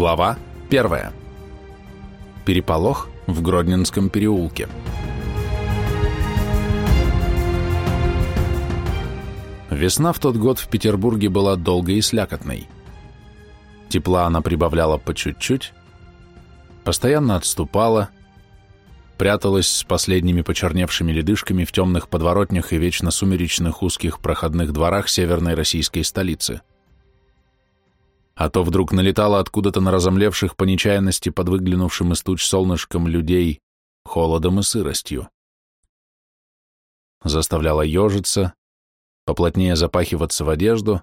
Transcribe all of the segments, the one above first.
Глава 1. Переполох в Гродненском переулке. Весна в тот год в Петербурге была долгой и слякотной. Тепла она прибавляла по чуть-чуть, постоянно отступала, пряталась с последними почерневшими ледышками в темных подворотнях и вечно сумеречных узких проходных дворах северной российской столицы а то вдруг налетало откуда-то на разомлевших по нечаянности под выглянувшим из туч солнышком людей холодом и сыростью. Заставляла ежиться, поплотнее запахиваться в одежду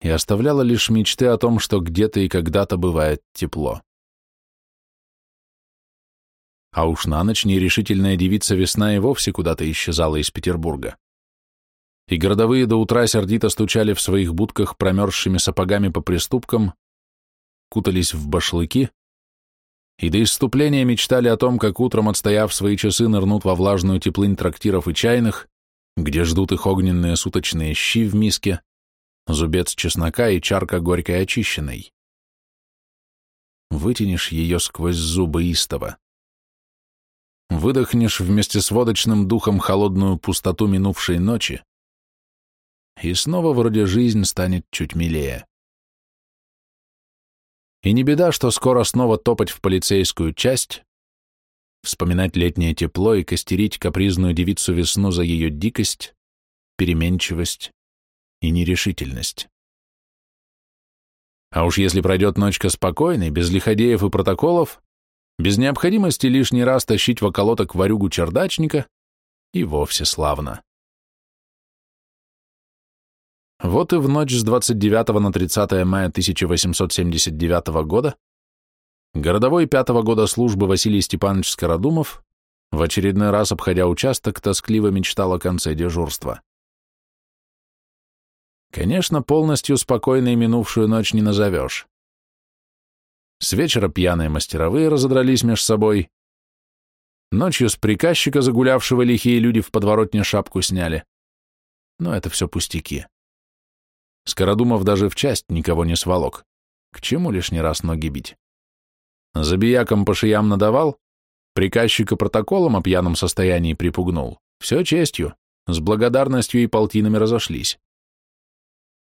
и оставляла лишь мечты о том, что где-то и когда-то бывает тепло. А уж на ночь нерешительная девица весна и вовсе куда-то исчезала из Петербурга и городовые до утра сердито стучали в своих будках промерзшими сапогами по приступкам, кутались в башлыки и до исступления мечтали о том, как утром, отстояв свои часы, нырнут во влажную теплынь трактиров и чайных, где ждут их огненные суточные щи в миске, зубец чеснока и чарка горькой очищенной. Вытянешь ее сквозь зубы истово. Выдохнешь вместе с водочным духом холодную пустоту минувшей ночи, и снова вроде жизнь станет чуть милее. И не беда, что скоро снова топать в полицейскую часть, вспоминать летнее тепло и костерить капризную девицу весну за ее дикость, переменчивость и нерешительность. А уж если пройдет ночка спокойной, без лиходеев и протоколов, без необходимости лишний раз тащить в околоток варюгу чердачника, и вовсе славно. Вот и в ночь с 29 на 30 мая 1879 года городовой пятого года службы Василий Степанович Скородумов, в очередной раз обходя участок, тоскливо мечтал о конце дежурства. Конечно, полностью спокойной минувшую ночь не назовешь. С вечера пьяные мастеровые разодрались меж собой. Ночью с приказчика загулявшего лихие люди в подворотне шапку сняли. Но это все пустяки. Скородумов даже в часть никого не сволок. К чему лишний раз ноги бить? Забияком по шиям надавал, приказчика протоколом о пьяном состоянии припугнул. Все честью, с благодарностью и полтинами разошлись.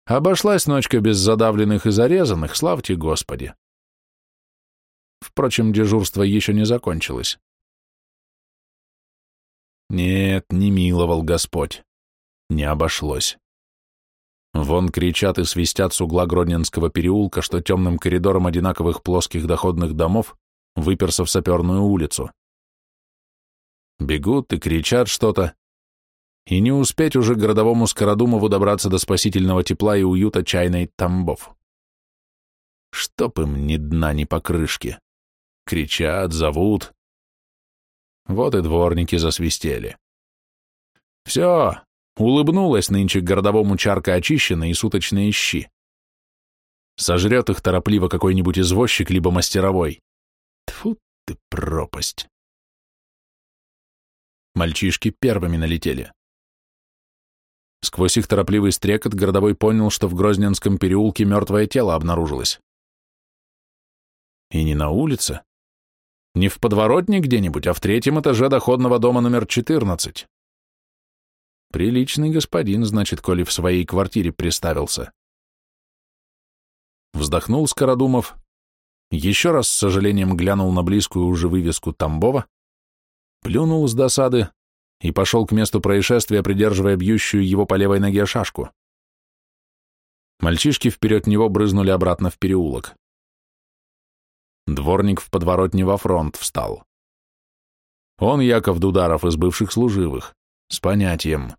Обошлась ночка без задавленных и зарезанных, славьте Господи. Впрочем, дежурство еще не закончилось. Нет, не миловал Господь. Не обошлось. Вон кричат и свистят с угла Гродненского переулка, что темным коридором одинаковых плоских доходных домов выперся в саперную улицу. Бегут и кричат что-то, и не успеть уже городовому Скородумову добраться до спасительного тепла и уюта чайной Тамбов. Чтоб им ни дна, ни покрышки. Кричат, зовут. Вот и дворники засвистели. Все, Улыбнулась нынче городовому чарка очищенной и суточные щи. Сожрет их торопливо какой-нибудь извозчик либо мастеровой. Тфу ты пропасть. Мальчишки первыми налетели. Сквозь их торопливый стрекот городовой понял, что в Грозненском переулке мертвое тело обнаружилось. И не на улице, не в подворотне где-нибудь, а в третьем этаже доходного дома номер 14. Приличный господин, значит, коли в своей квартире приставился. Вздохнул Скородумов, еще раз с сожалением глянул на близкую уже вывеску Тамбова, плюнул с досады и пошел к месту происшествия, придерживая бьющую его по левой ноге шашку. Мальчишки вперед него брызнули обратно в переулок. Дворник в подворотне во фронт встал. Он Яков Дударов из бывших служивых. С понятием.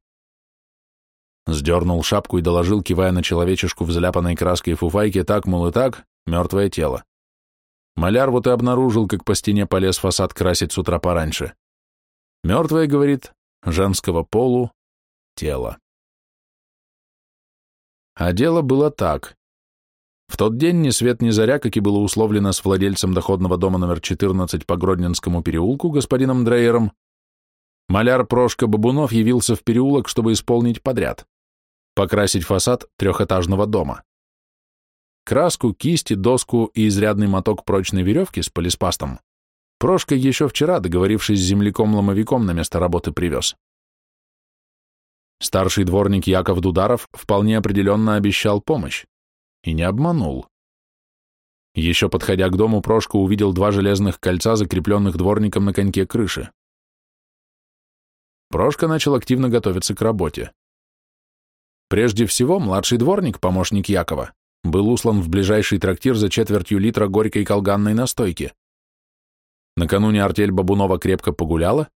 Сдернул шапку и доложил, кивая на человечешку в заляпанной краской фуфайке, так, мол, и так, мертвое тело. Маляр вот и обнаружил, как по стене полез фасад красить с утра пораньше. Мертвое, говорит, женского полу, тело. А дело было так. В тот день ни свет ни заря, как и было условлено с владельцем доходного дома номер 14 по Гродненскому переулку, господином Дрейером, Маляр Прошка Бабунов явился в переулок, чтобы исполнить подряд — покрасить фасад трехэтажного дома. краску, кисти, доску и изрядный моток прочной веревки с полиспастом Прошка еще вчера, договорившись с земляком-ломовиком, на место работы привез. Старший дворник Яков Дударов вполне определенно обещал помощь. И не обманул. Еще подходя к дому, Прошка увидел два железных кольца, закрепленных дворником на коньке крыши. Прошка начал активно готовиться к работе. Прежде всего, младший дворник, помощник Якова, был услан в ближайший трактир за четвертью литра горькой колганной настойки. Накануне артель Бабунова крепко погуляла,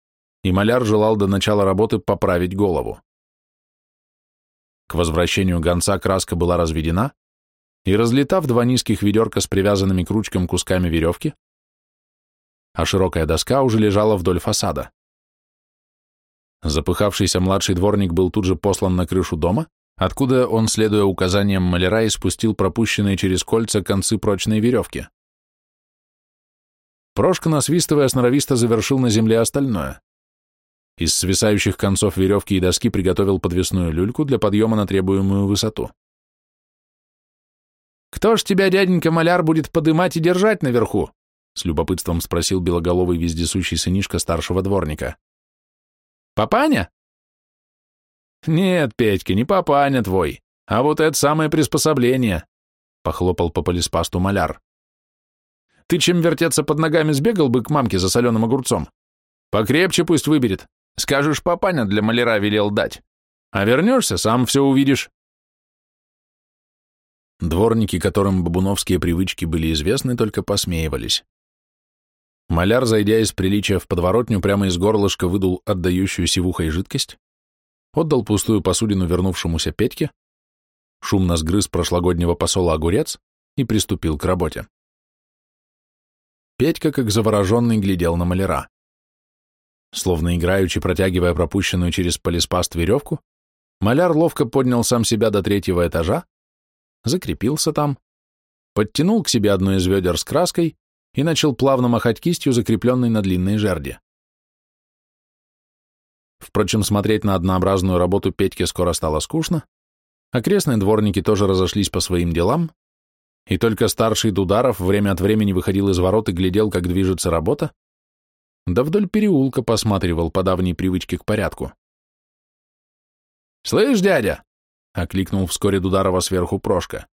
и маляр желал до начала работы поправить голову. К возвращению гонца краска была разведена, и, разлетав два низких ведерка с привязанными к ручкам кусками веревки, а широкая доска уже лежала вдоль фасада. Запыхавшийся младший дворник был тут же послан на крышу дома, откуда он, следуя указаниям маляра, испустил пропущенные через кольца концы прочной веревки. Прошка, насвистывая сноровисто, завершил на земле остальное. Из свисающих концов веревки и доски приготовил подвесную люльку для подъема на требуемую высоту. «Кто ж тебя, дяденька маляр, будет подымать и держать наверху?» с любопытством спросил белоголовый вездесущий сынишка старшего дворника. «Папаня?» «Нет, Петька, не папаня твой, а вот это самое приспособление», похлопал по полиспасту маляр. Ты чем вертеться под ногами сбегал бы к мамке за соленым огурцом? Покрепче пусть выберет. Скажешь, папаня для маляра велел дать. А вернешься, сам все увидишь. Дворники, которым бабуновские привычки были известны, только посмеивались. Маляр, зайдя из приличия в подворотню, прямо из горлышка выдул отдающую сивухой жидкость, отдал пустую посудину вернувшемуся Петьке, шумно сгрыз прошлогоднего посола огурец и приступил к работе. Петька, как завороженный, глядел на маляра. Словно играючи, протягивая пропущенную через полиспаст веревку, маляр ловко поднял сам себя до третьего этажа, закрепился там, подтянул к себе одно из ведер с краской и начал плавно махать кистью, закрепленной на длинной жерде. Впрочем, смотреть на однообразную работу Петьке скоро стало скучно, окрестные дворники тоже разошлись по своим делам, и только старший Дударов время от времени выходил из ворот и глядел, как движется работа, да вдоль переулка посматривал по давней привычке к порядку. «Слышь, дядя!» — окликнул вскоре Дударова сверху Прошка.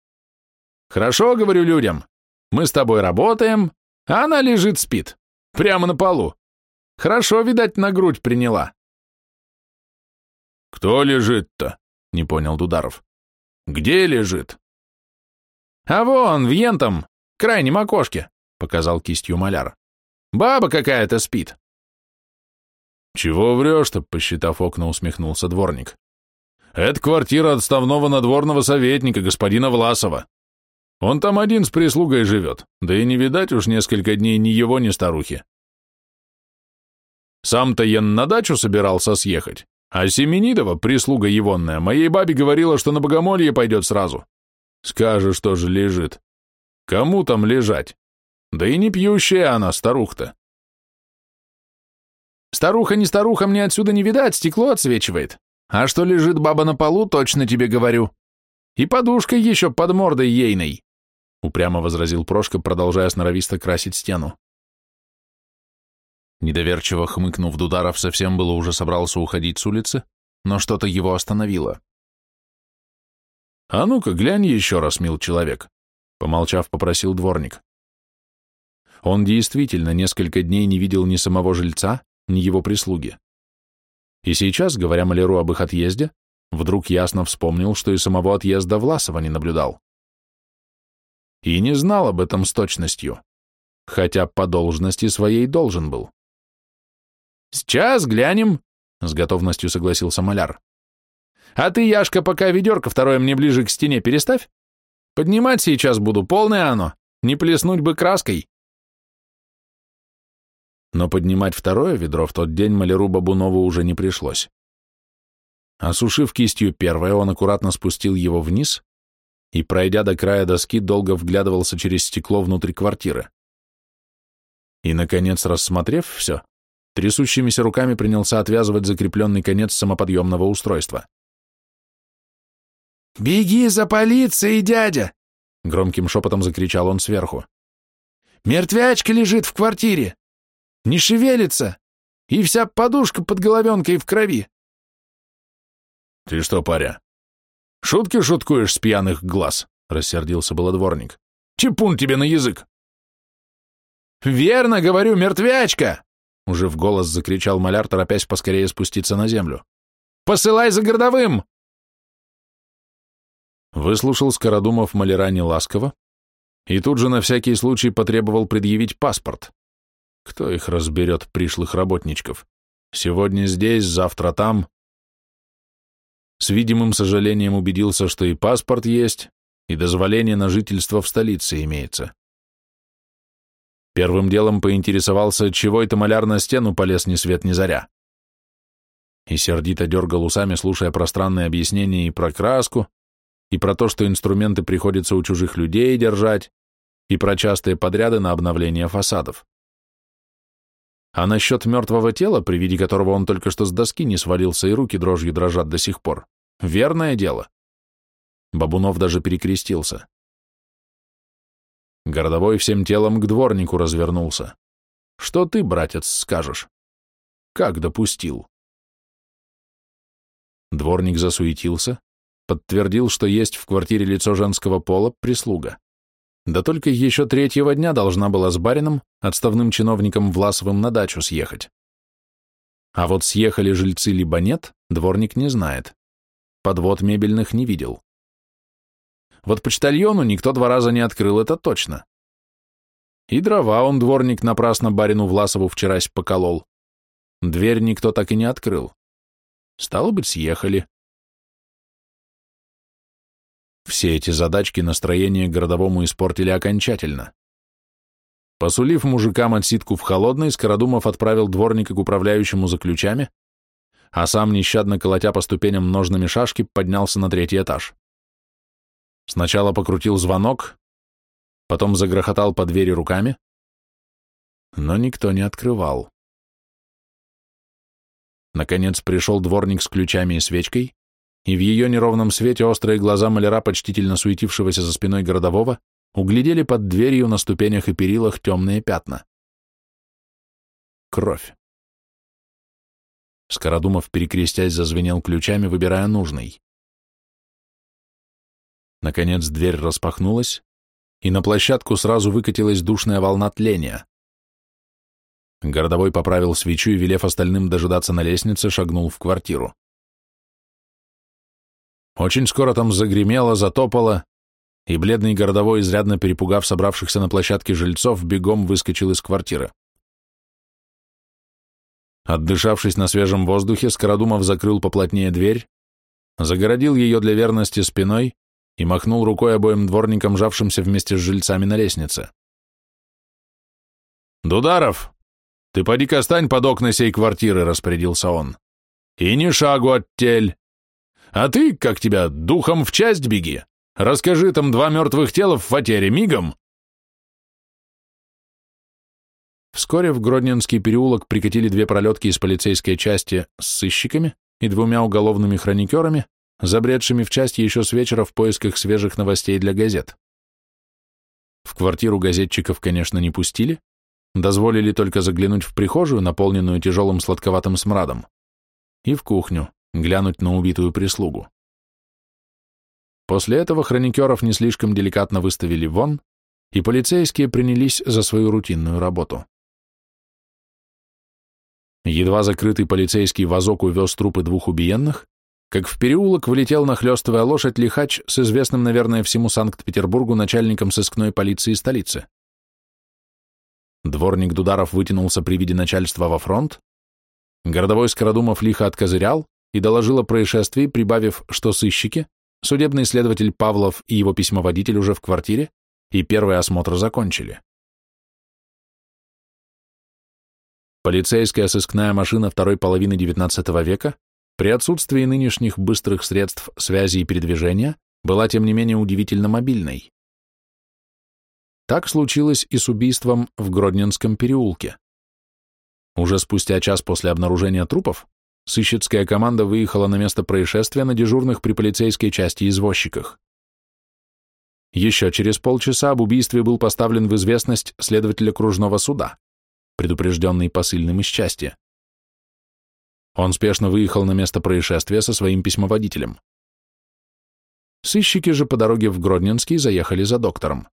«Хорошо, говорю людям, мы с тобой работаем, а она лежит, спит, прямо на полу. Хорошо, видать, на грудь приняла». «Кто лежит-то?» — не понял Дударов. «Где лежит?» «А вон, в ентом, крайнем окошке», — показал кистью маляр. «Баба какая-то спит». «Чего врешь-то?» — посчитав окна, усмехнулся дворник. «Это квартира отставного надворного советника, господина Власова. Он там один с прислугой живет, да и не видать уж несколько дней ни его, ни старухи. Сам-то я на дачу собирался съехать, а Семенидова, прислуга егонная, моей бабе говорила, что на богомолье пойдет сразу. Скажешь, что же лежит. Кому там лежать? Да и не пьющая она, старуха-то. Старуха не старуха, мне отсюда не видать, стекло отсвечивает. А что лежит баба на полу, точно тебе говорю. И подушка еще под мордой ейной, упрямо возразил Прошка, продолжая сноровисто красить стену. Недоверчиво хмыкнув, Дударов совсем было уже собрался уходить с улицы, но что-то его остановило. «А ну-ка, глянь еще раз, мил человек», — помолчав, попросил дворник. Он действительно несколько дней не видел ни самого жильца, ни его прислуги. И сейчас, говоря маляру об их отъезде, вдруг ясно вспомнил, что и самого отъезда Власова не наблюдал. И не знал об этом с точностью, хотя по должности своей должен был. «Сейчас глянем», — с готовностью согласился маляр. А ты, Яшка, пока ведерко второе мне ближе к стене переставь. Поднимать сейчас буду, полное оно, не плеснуть бы краской. Но поднимать второе ведро в тот день маляру Бабунову уже не пришлось. Осушив кистью первое, он аккуратно спустил его вниз и, пройдя до края доски, долго вглядывался через стекло внутрь квартиры. И, наконец, рассмотрев все, трясущимися руками принялся отвязывать закрепленный конец самоподъемного устройства. «Беги за полицией, дядя!» Громким шепотом закричал он сверху. «Мертвячка лежит в квартире! Не шевелится! И вся подушка под головенкой в крови!» «Ты что, паря, шутки шуткуешь с пьяных глаз?» — рассердился было дворник. «Чепун тебе на язык!» «Верно, говорю, мертвячка!» Уже в голос закричал маляр, торопясь поскорее спуститься на землю. «Посылай за городовым!» Выслушал Скородумов маляра неласково и тут же на всякий случай потребовал предъявить паспорт. Кто их разберет, пришлых работничков? Сегодня здесь, завтра там. С видимым сожалением убедился, что и паспорт есть, и дозволение на жительство в столице имеется. Первым делом поинтересовался, чего это маляр на стену полез ни свет ни заря. И сердито дергал усами, слушая пространные объяснения и про краску, и про то, что инструменты приходится у чужих людей держать, и про частые подряды на обновление фасадов. А насчет мертвого тела, при виде которого он только что с доски не свалился и руки дрожью дрожат до сих пор, верное дело. Бабунов даже перекрестился. Городовой всем телом к дворнику развернулся. Что ты, братец, скажешь? Как допустил? Дворник засуетился, подтвердил, что есть в квартире лицо женского пола, прислуга. Да только еще третьего дня должна была с барином, отставным чиновником Власовым, на дачу съехать. А вот съехали жильцы либо нет, дворник не знает. Подвод мебельных не видел. Вот почтальону никто два раза не открыл, это точно. И дрова он, дворник, напрасно барину Власову вчерась поколол. Дверь никто так и не открыл. Стало быть, съехали. Все эти задачки настроение городовому испортили окончательно. Посулив мужикам отсидку в холодной, Скородумов отправил дворника к управляющему за ключами, а сам, нещадно колотя по ступеням ножными шашки, поднялся на третий этаж. Сначала покрутил звонок, потом загрохотал по двери руками, но никто не открывал. Наконец пришел дворник с ключами и свечкой, и в ее неровном свете острые глаза маляра, почтительно суетившегося за спиной городового, углядели под дверью на ступенях и перилах темные пятна. Кровь. Скородумов, перекрестясь, зазвенел ключами, выбирая нужный. Наконец дверь распахнулась, и на площадку сразу выкатилась душная волна тления. Городовой поправил свечу и, велев остальным дожидаться на лестнице, шагнул в квартиру. Очень скоро там загремело, затопало, и бледный городовой, изрядно перепугав собравшихся на площадке жильцов, бегом выскочил из квартиры. Отдышавшись на свежем воздухе, Скородумов закрыл поплотнее дверь, загородил ее для верности спиной и махнул рукой обоим дворникам, жавшимся вместе с жильцами на лестнице. «Дударов, ты поди-ка стань под окна сей квартиры», — распорядился он. «И ни шагу от тель. А ты, как тебя, духом в часть беги. Расскажи там два мертвых тела в фатере мигом». Вскоре в Гродненский переулок прикатили две пролетки из полицейской части с сыщиками и двумя уголовными хроникерами, забредшими в часть еще с вечера в поисках свежих новостей для газет. В квартиру газетчиков, конечно, не пустили, дозволили только заглянуть в прихожую, наполненную тяжелым сладковатым смрадом, и в кухню, глянуть на убитую прислугу. После этого хроникеров не слишком деликатно выставили вон, и полицейские принялись за свою рутинную работу. Едва закрытый полицейский вазок увез трупы двух убиенных, как в переулок влетел нахлёстывая лошадь лихач с известным, наверное, всему Санкт-Петербургу начальником сыскной полиции столицы. Дворник Дударов вытянулся при виде начальства во фронт, городовой Скородумов лихо откозырял и доложил о происшествии, прибавив, что сыщики, судебный следователь Павлов и его письмоводитель уже в квартире, и первый осмотр закончили. Полицейская сыскная машина второй половины XIX века при отсутствии нынешних быстрых средств связи и передвижения была, тем не менее, удивительно мобильной. Так случилось и с убийством в Гродненском переулке. Уже спустя час после обнаружения трупов сыщицкая команда выехала на место происшествия на дежурных при полицейской части извозчиках. Еще через полчаса об убийстве был поставлен в известность следователь окружного суда, предупрежденный посыльным из части. Он спешно выехал на место происшествия со своим письмоводителем. Сыщики же по дороге в Гродненский заехали за доктором.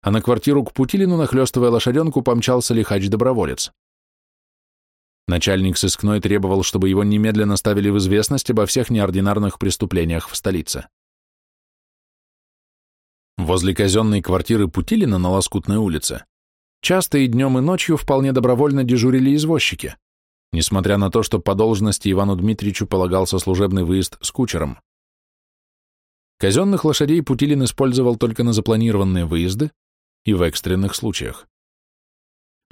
А на квартиру к Путилину, нахлёстывая лошаденку, помчался лихач-доброволец. Начальник сыскной требовал, чтобы его немедленно ставили в известность обо всех неординарных преступлениях в столице. Возле казенной квартиры Путилина на Лоскутной улице часто и днем, и ночью вполне добровольно дежурили извозчики, несмотря на то, что по должности Ивану Дмитриевичу полагался служебный выезд с кучером. Казенных лошадей Путилин использовал только на запланированные выезды и в экстренных случаях.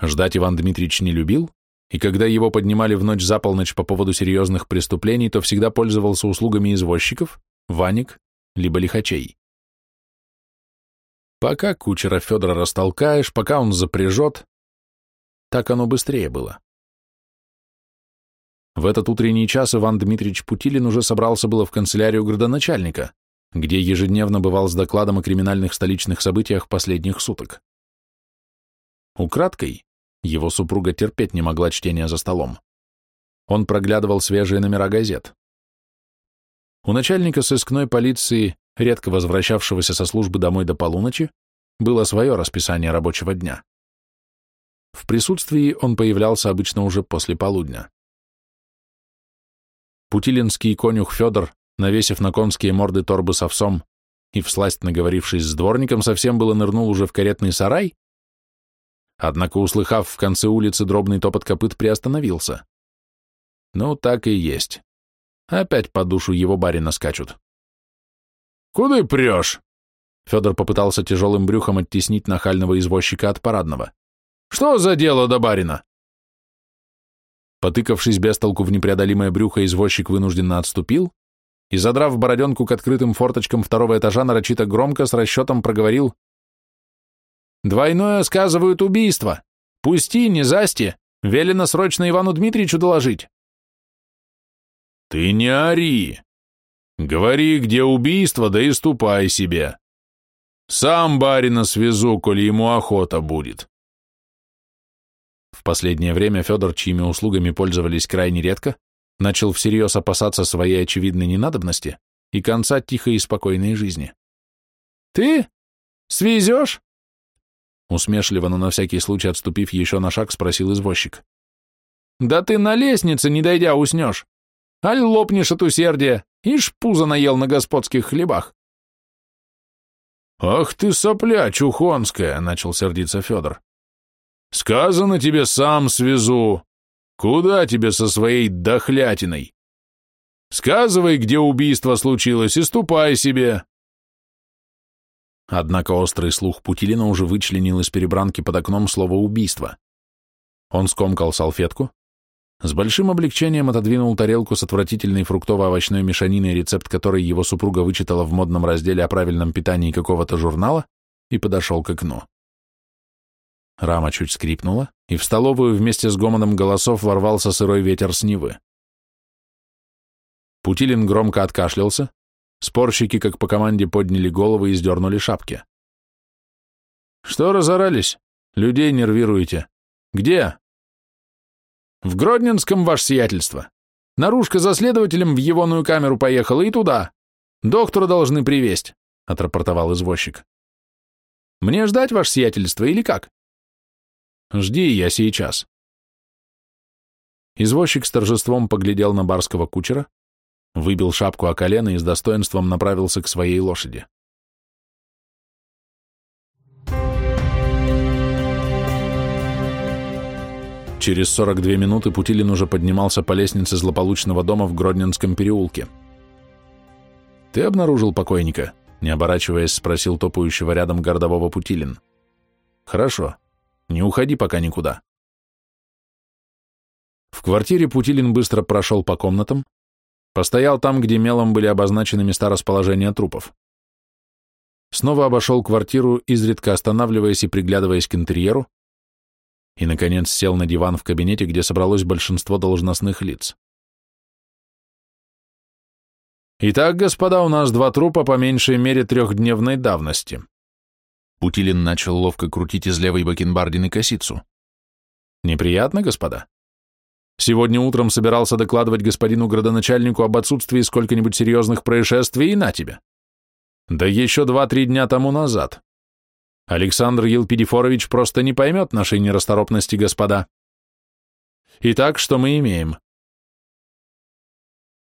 Ждать Иван Дмитриевич не любил, и когда его поднимали в ночь за полночь по поводу серьезных преступлений, то всегда пользовался услугами извозчиков, ваник, либо лихачей. Пока кучера Федора растолкаешь, пока он запряжет, так оно быстрее было. В этот утренний час Иван Дмитриевич Путилин уже собрался было в канцелярию градоначальника, где ежедневно бывал с докладом о криминальных столичных событиях последних суток. Украдкой, его супруга терпеть не могла чтения за столом. Он проглядывал свежие номера газет. У начальника сыскной полиции, редко возвращавшегося со службы домой до полуночи, было свое расписание рабочего дня. В присутствии он появлялся обычно уже после полудня. Путилинский конюх Федор, навесив на конские морды торбы с овсом и всласть наговорившись с дворником, совсем было нырнул уже в каретный сарай, Однако, услыхав в конце улицы дробный топот копыт, приостановился. Ну, так и есть. Опять по душу его барина скачут. «Куда прешь?» Федор попытался тяжелым брюхом оттеснить нахального извозчика от парадного. «Что за дело до барина?» Потыкавшись без толку в непреодолимое брюхо, извозчик вынужденно отступил и, задрав бороденку к открытым форточкам второго этажа, нарочито громко с расчетом проговорил Двойное сказывают убийство. Пусти, не засти. Велено срочно Ивану Дмитриевичу доложить. Ты не ори. Говори, где убийство, да и ступай себе. Сам барина свезу, коли ему охота будет. В последнее время Федор, чьими услугами пользовались крайне редко, начал всерьез опасаться своей очевидной ненадобности и конца тихой и спокойной жизни. «Ты? Свезешь? Усмешливо, но на всякий случай отступив еще на шаг, спросил извозчик. «Да ты на лестнице, не дойдя, уснешь. Аль лопнешь от усердия, ишь пузо наел на господских хлебах». «Ах ты сопля чухонская!» — начал сердиться Федор. «Сказано тебе, сам свезу. Куда тебе со своей дохлятиной? Сказывай, где убийство случилось, и ступай себе. Однако острый слух Путилина уже вычленил из перебранки под окном слово «убийство». Он скомкал салфетку, с большим облегчением отодвинул тарелку с отвратительной фруктово-овощной мешаниной, рецепт которой его супруга вычитала в модном разделе о правильном питании какого-то журнала, и подошел к окну. Рама чуть скрипнула, и в столовую вместе с гомоном голосов ворвался сырой ветер с Нивы. Путилин громко откашлялся, Спорщики, как по команде, подняли головы и сдернули шапки. «Что разорались? Людей нервируете. Где?» «В Гродненском, ваше сиятельство. Наружка за следователем в егоную камеру поехала и туда. Доктора должны привезть», — отрапортовал извозчик. «Мне ждать, ваше сиятельство, или как?» «Жди, я сейчас». Извозчик с торжеством поглядел на барского кучера, выбил шапку о колено и с достоинством направился к своей лошади. Через 42 минуты Путилин уже поднимался по лестнице злополучного дома в Гродненском переулке. «Ты обнаружил покойника?» — не оборачиваясь, спросил топающего рядом городового Путилин. «Хорошо. Не уходи пока никуда». В квартире Путилин быстро прошел по комнатам, Постоял там, где мелом были обозначены места расположения трупов. Снова обошел квартиру, изредка останавливаясь и приглядываясь к интерьеру, и, наконец, сел на диван в кабинете, где собралось большинство должностных лиц. Итак, господа, у нас два трупа по меньшей мере трехдневной давности. Путилин начал ловко крутить из левой бакенбардины косицу. Неприятно, господа? Сегодня утром собирался докладывать господину градоначальнику об отсутствии сколько-нибудь серьезных происшествий и на тебе. Да еще два-три дня тому назад. Александр Елпидифорович просто не поймет нашей нерасторопности, господа. Итак, что мы имеем?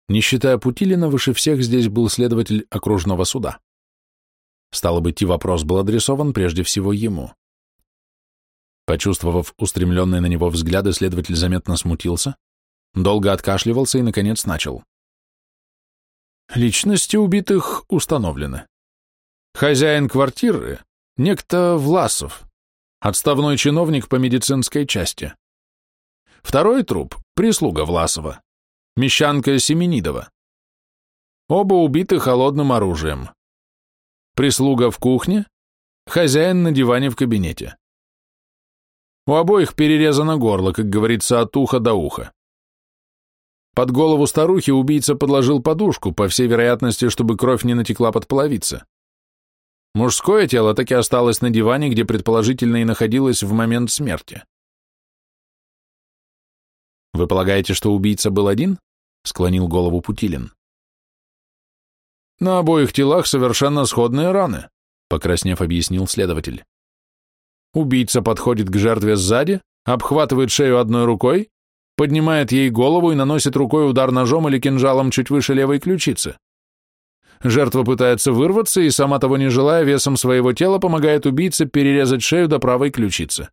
Не считая Путилина, выше всех здесь был следователь окружного суда. Стало быть, и вопрос был адресован прежде всего ему. Почувствовав устремленные на него взгляды, следователь заметно смутился, долго откашливался и, наконец, начал. Личности убитых установлены. Хозяин квартиры — некто Власов, отставной чиновник по медицинской части. Второй труп — прислуга Власова, мещанка Семенидова. Оба убиты холодным оружием. Прислуга в кухне, хозяин на диване в кабинете. У обоих перерезано горло, как говорится, от уха до уха. Под голову старухи убийца подложил подушку, по всей вероятности, чтобы кровь не натекла под половицы. Мужское тело так и осталось на диване, где предположительно и находилось в момент смерти. «Вы полагаете, что убийца был один?» — склонил голову Путилин. «На обоих телах совершенно сходные раны», — покраснев, объяснил следователь. Убийца подходит к жертве сзади, обхватывает шею одной рукой, поднимает ей голову и наносит рукой удар ножом или кинжалом чуть выше левой ключицы. Жертва пытается вырваться и, сама того не желая, весом своего тела помогает убийце перерезать шею до правой ключицы.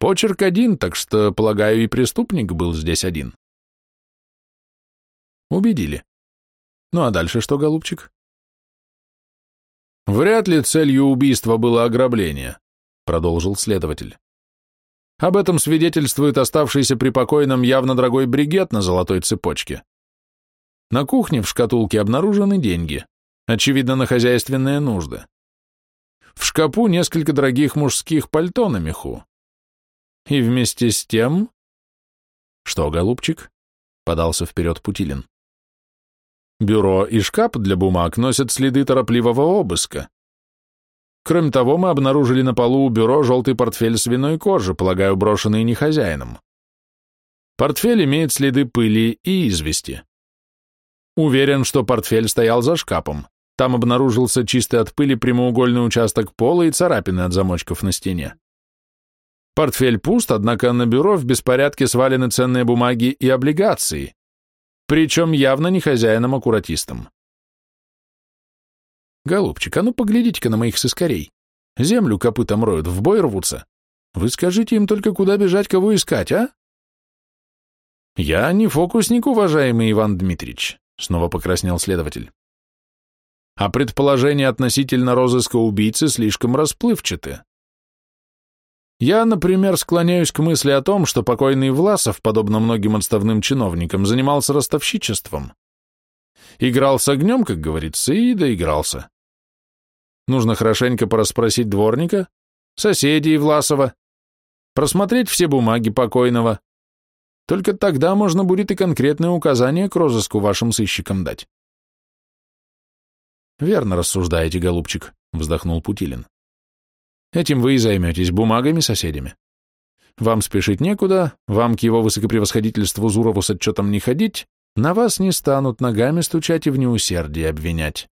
Почерк один, так что, полагаю, и преступник был здесь один. Убедили. Ну а дальше что, голубчик? Вряд ли целью убийства было ограбление продолжил следователь. Об этом свидетельствует оставшийся при покойном явно дорогой бригет на золотой цепочке. На кухне в шкатулке обнаружены деньги, очевидно, на хозяйственные нужды. В шкапу несколько дорогих мужских пальто на меху. И вместе с тем... Что, голубчик? Подался вперед Путилин. Бюро и шкаф для бумаг носят следы торопливого обыска. Кроме того, мы обнаружили на полу у бюро желтый портфель свиной кожи, полагаю, брошенный не хозяином. Портфель имеет следы пыли и извести. Уверен, что портфель стоял за шкафом. Там обнаружился чистый от пыли прямоугольный участок пола и царапины от замочков на стене. Портфель пуст, однако на бюро в беспорядке свалены ценные бумаги и облигации, причем явно не хозяином-аккуратистом. Голубчик, а ну поглядите-ка на моих сыскарей. Землю копытом роют, в бой рвутся. Вы скажите им только, куда бежать, кого искать, а? Я не фокусник, уважаемый Иван Дмитриевич, снова покраснел следователь. А предположения относительно розыска убийцы слишком расплывчаты. Я, например, склоняюсь к мысли о том, что покойный Власов, подобно многим отставным чиновникам, занимался ростовщичеством. Играл с огнем, как говорится, и доигрался. Нужно хорошенько порасспросить дворника, соседей Власова, просмотреть все бумаги покойного. Только тогда можно будет и конкретные указания к розыску вашим сыщикам дать. Верно рассуждаете, голубчик, вздохнул Путилин. Этим вы и займетесь бумагами соседями. Вам спешить некуда, вам к его высокопревосходительству Зурову с отчетом не ходить, на вас не станут ногами стучать и в неусердии обвинять.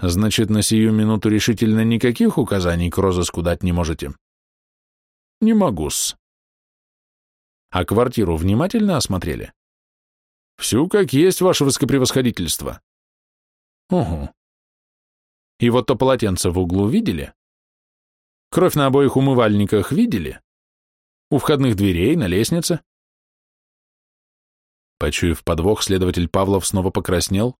Значит, на сию минуту решительно никаких указаний к розыску дать не можете? Не могу-с. А квартиру внимательно осмотрели? Всю как есть, ваше высокопревосходительство. Угу. И вот то полотенце в углу видели? Кровь на обоих умывальниках видели? У входных дверей, на лестнице? Почуяв подвох, следователь Павлов снова покраснел,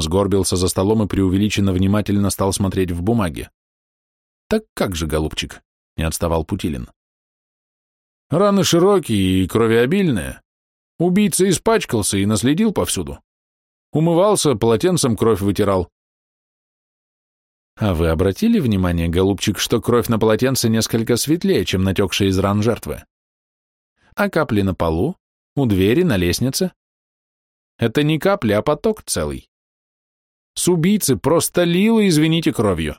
сгорбился за столом и преувеличенно внимательно стал смотреть в бумаги. «Так как же, голубчик?» — не отставал Путилин. «Раны широкие и кровеобильные. Убийца испачкался и наследил повсюду. Умывался, полотенцем кровь вытирал. А вы обратили внимание, голубчик, что кровь на полотенце несколько светлее, чем натекшая из ран жертвы? А капли на полу, у двери, на лестнице? Это не капли, а поток целый. С убийцы просто лило, извините, кровью.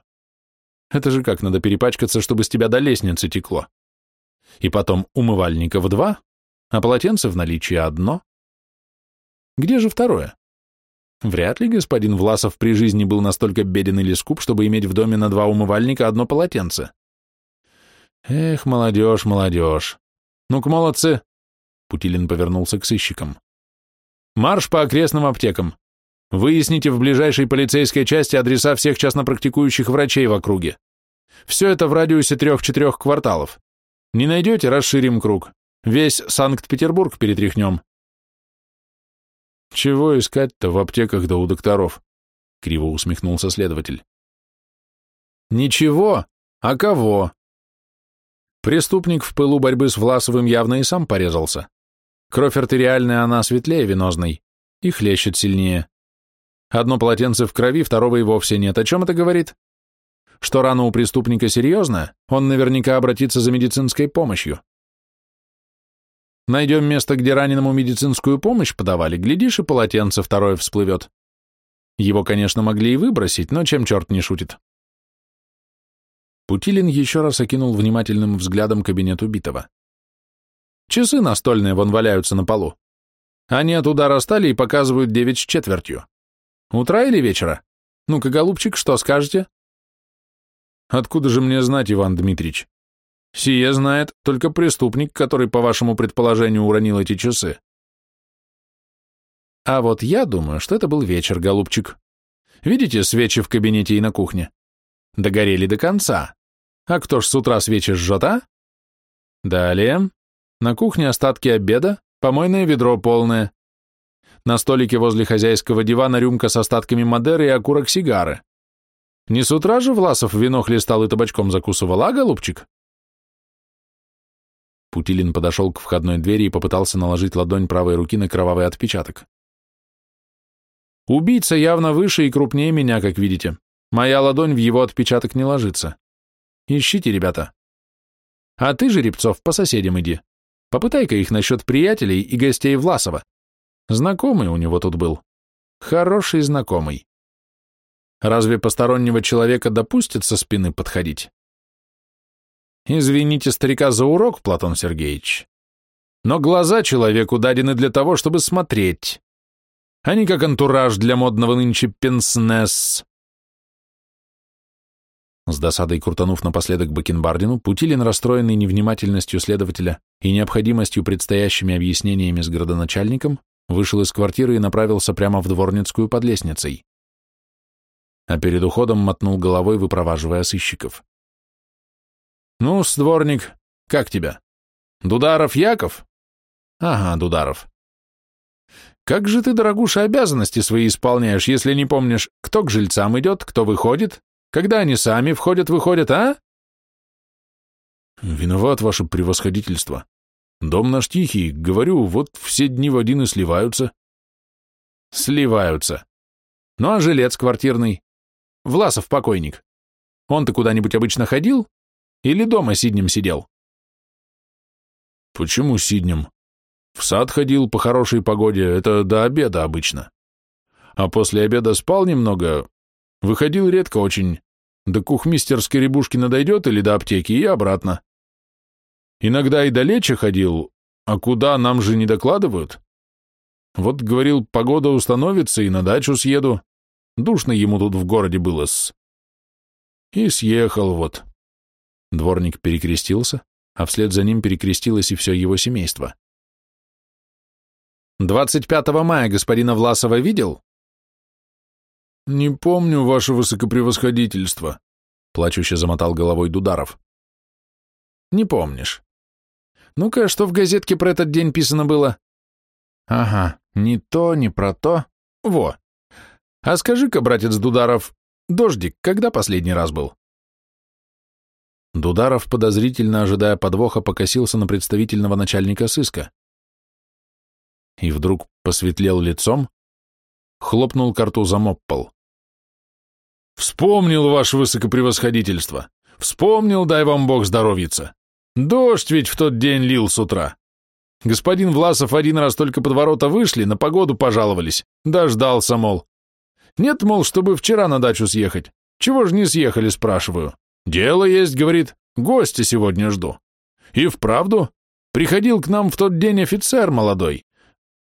Это же как надо перепачкаться, чтобы с тебя до лестницы текло. И потом умывальников два, а полотенце в наличии одно. Где же второе? Вряд ли господин Власов при жизни был настолько беден или скуп, чтобы иметь в доме на два умывальника одно полотенце. Эх, молодежь, молодежь. Ну-ка, молодцы. Путилин повернулся к сыщикам. Марш по окрестным аптекам. Выясните в ближайшей полицейской части адреса всех частно практикующих врачей в округе. Все это в радиусе трех-четырех кварталов. Не найдете, расширим круг. Весь Санкт-Петербург перетряхнем. Чего искать-то в аптеках да у докторов? Криво усмехнулся следователь. Ничего, а кого? Преступник в пылу борьбы с Власовым явно и сам порезался. Кровь артериальная, она светлее венозной и хлещет сильнее. Одно полотенце в крови, второго и вовсе нет. О чем это говорит? Что рана у преступника серьезная, он наверняка обратится за медицинской помощью. Найдем место, где раненому медицинскую помощь подавали, глядишь, и полотенце второе всплывет. Его, конечно, могли и выбросить, но чем черт не шутит. Путилин еще раз окинул внимательным взглядом кабинет убитого. Часы настольные вон валяются на полу. Они от удара стали и показывают девять с четвертью. Утра или вечера? Ну-ка, голубчик, что скажете? Откуда же мне знать, Иван Дмитрич? Сие знает только преступник, который, по вашему предположению, уронил эти часы. А вот я думаю, что это был вечер, голубчик. Видите свечи в кабинете и на кухне? Догорели до конца. А кто ж с утра свечи жжет, а? Далее. На кухне остатки обеда, помойное ведро полное. На столике возле хозяйского дивана рюмка с остатками Мадеры и окурок сигары. Не с утра же Власов вино хлестал и табачком закусывал, а, голубчик? Путилин подошел к входной двери и попытался наложить ладонь правой руки на кровавый отпечаток. Убийца явно выше и крупнее меня, как видите. Моя ладонь в его отпечаток не ложится. Ищите, ребята. А ты, же, Жеребцов, по соседям иди. Попытай-ка их насчет приятелей и гостей Власова. Знакомый у него тут был. Хороший знакомый. Разве постороннего человека допустят со спины подходить? Извините старика за урок, Платон Сергеевич. Но глаза человеку дадены для того, чтобы смотреть, а не как антураж для модного нынче пенснес. С досадой крутанув напоследок Бакенбардину, Путилин, расстроенный невнимательностью следователя и необходимостью предстоящими объяснениями с градоначальником, вышел из квартиры и направился прямо в дворницкую под лестницей. А перед уходом мотнул головой, выпроваживая сыщиков. «Ну, дворник, как тебя? Дударов Яков?» «Ага, Дударов. Как же ты, дорогуша, обязанности свои исполняешь, если не помнишь, кто к жильцам идет, кто выходит, когда они сами входят-выходят, а? Виноват ваше превосходительство. Дом наш тихий, говорю, вот все дни в один и сливаются. Сливаются. Ну а жилец квартирный? Власов покойник. Он-то куда-нибудь обычно ходил? Или дома сиднем сидел? Почему сиднем? В сад ходил по хорошей погоде, это до обеда обычно. А после обеда спал немного, Выходил редко очень. До кухмистерской рябушки надойдет или до аптеки и обратно. Иногда и далече ходил, а куда нам же не докладывают. Вот, говорил, погода установится и на дачу съеду. Душно ему тут в городе было-с. И съехал вот. Дворник перекрестился, а вслед за ним перекрестилось и все его семейство. «25 мая господина Власова видел?» «Не помню, ваше высокопревосходительство», — плачуще замотал головой Дударов. «Не помнишь. Ну-ка, что в газетке про этот день писано было?» «Ага, не то, не про то. Во. А скажи-ка, братец Дударов, дождик когда последний раз был?» Дударов, подозрительно ожидая подвоха, покосился на представительного начальника сыска. И вдруг посветлел лицом, хлопнул карту замоппал. Вспомнил, ваше высокопревосходительство. Вспомнил, дай вам бог здоровьица. Дождь ведь в тот день лил с утра. Господин Власов один раз только под ворота вышли, на погоду пожаловались. Дождался, мол. Нет, мол, чтобы вчера на дачу съехать. Чего ж не съехали, спрашиваю. Дело есть, говорит, гостя сегодня жду. И вправду, приходил к нам в тот день офицер молодой.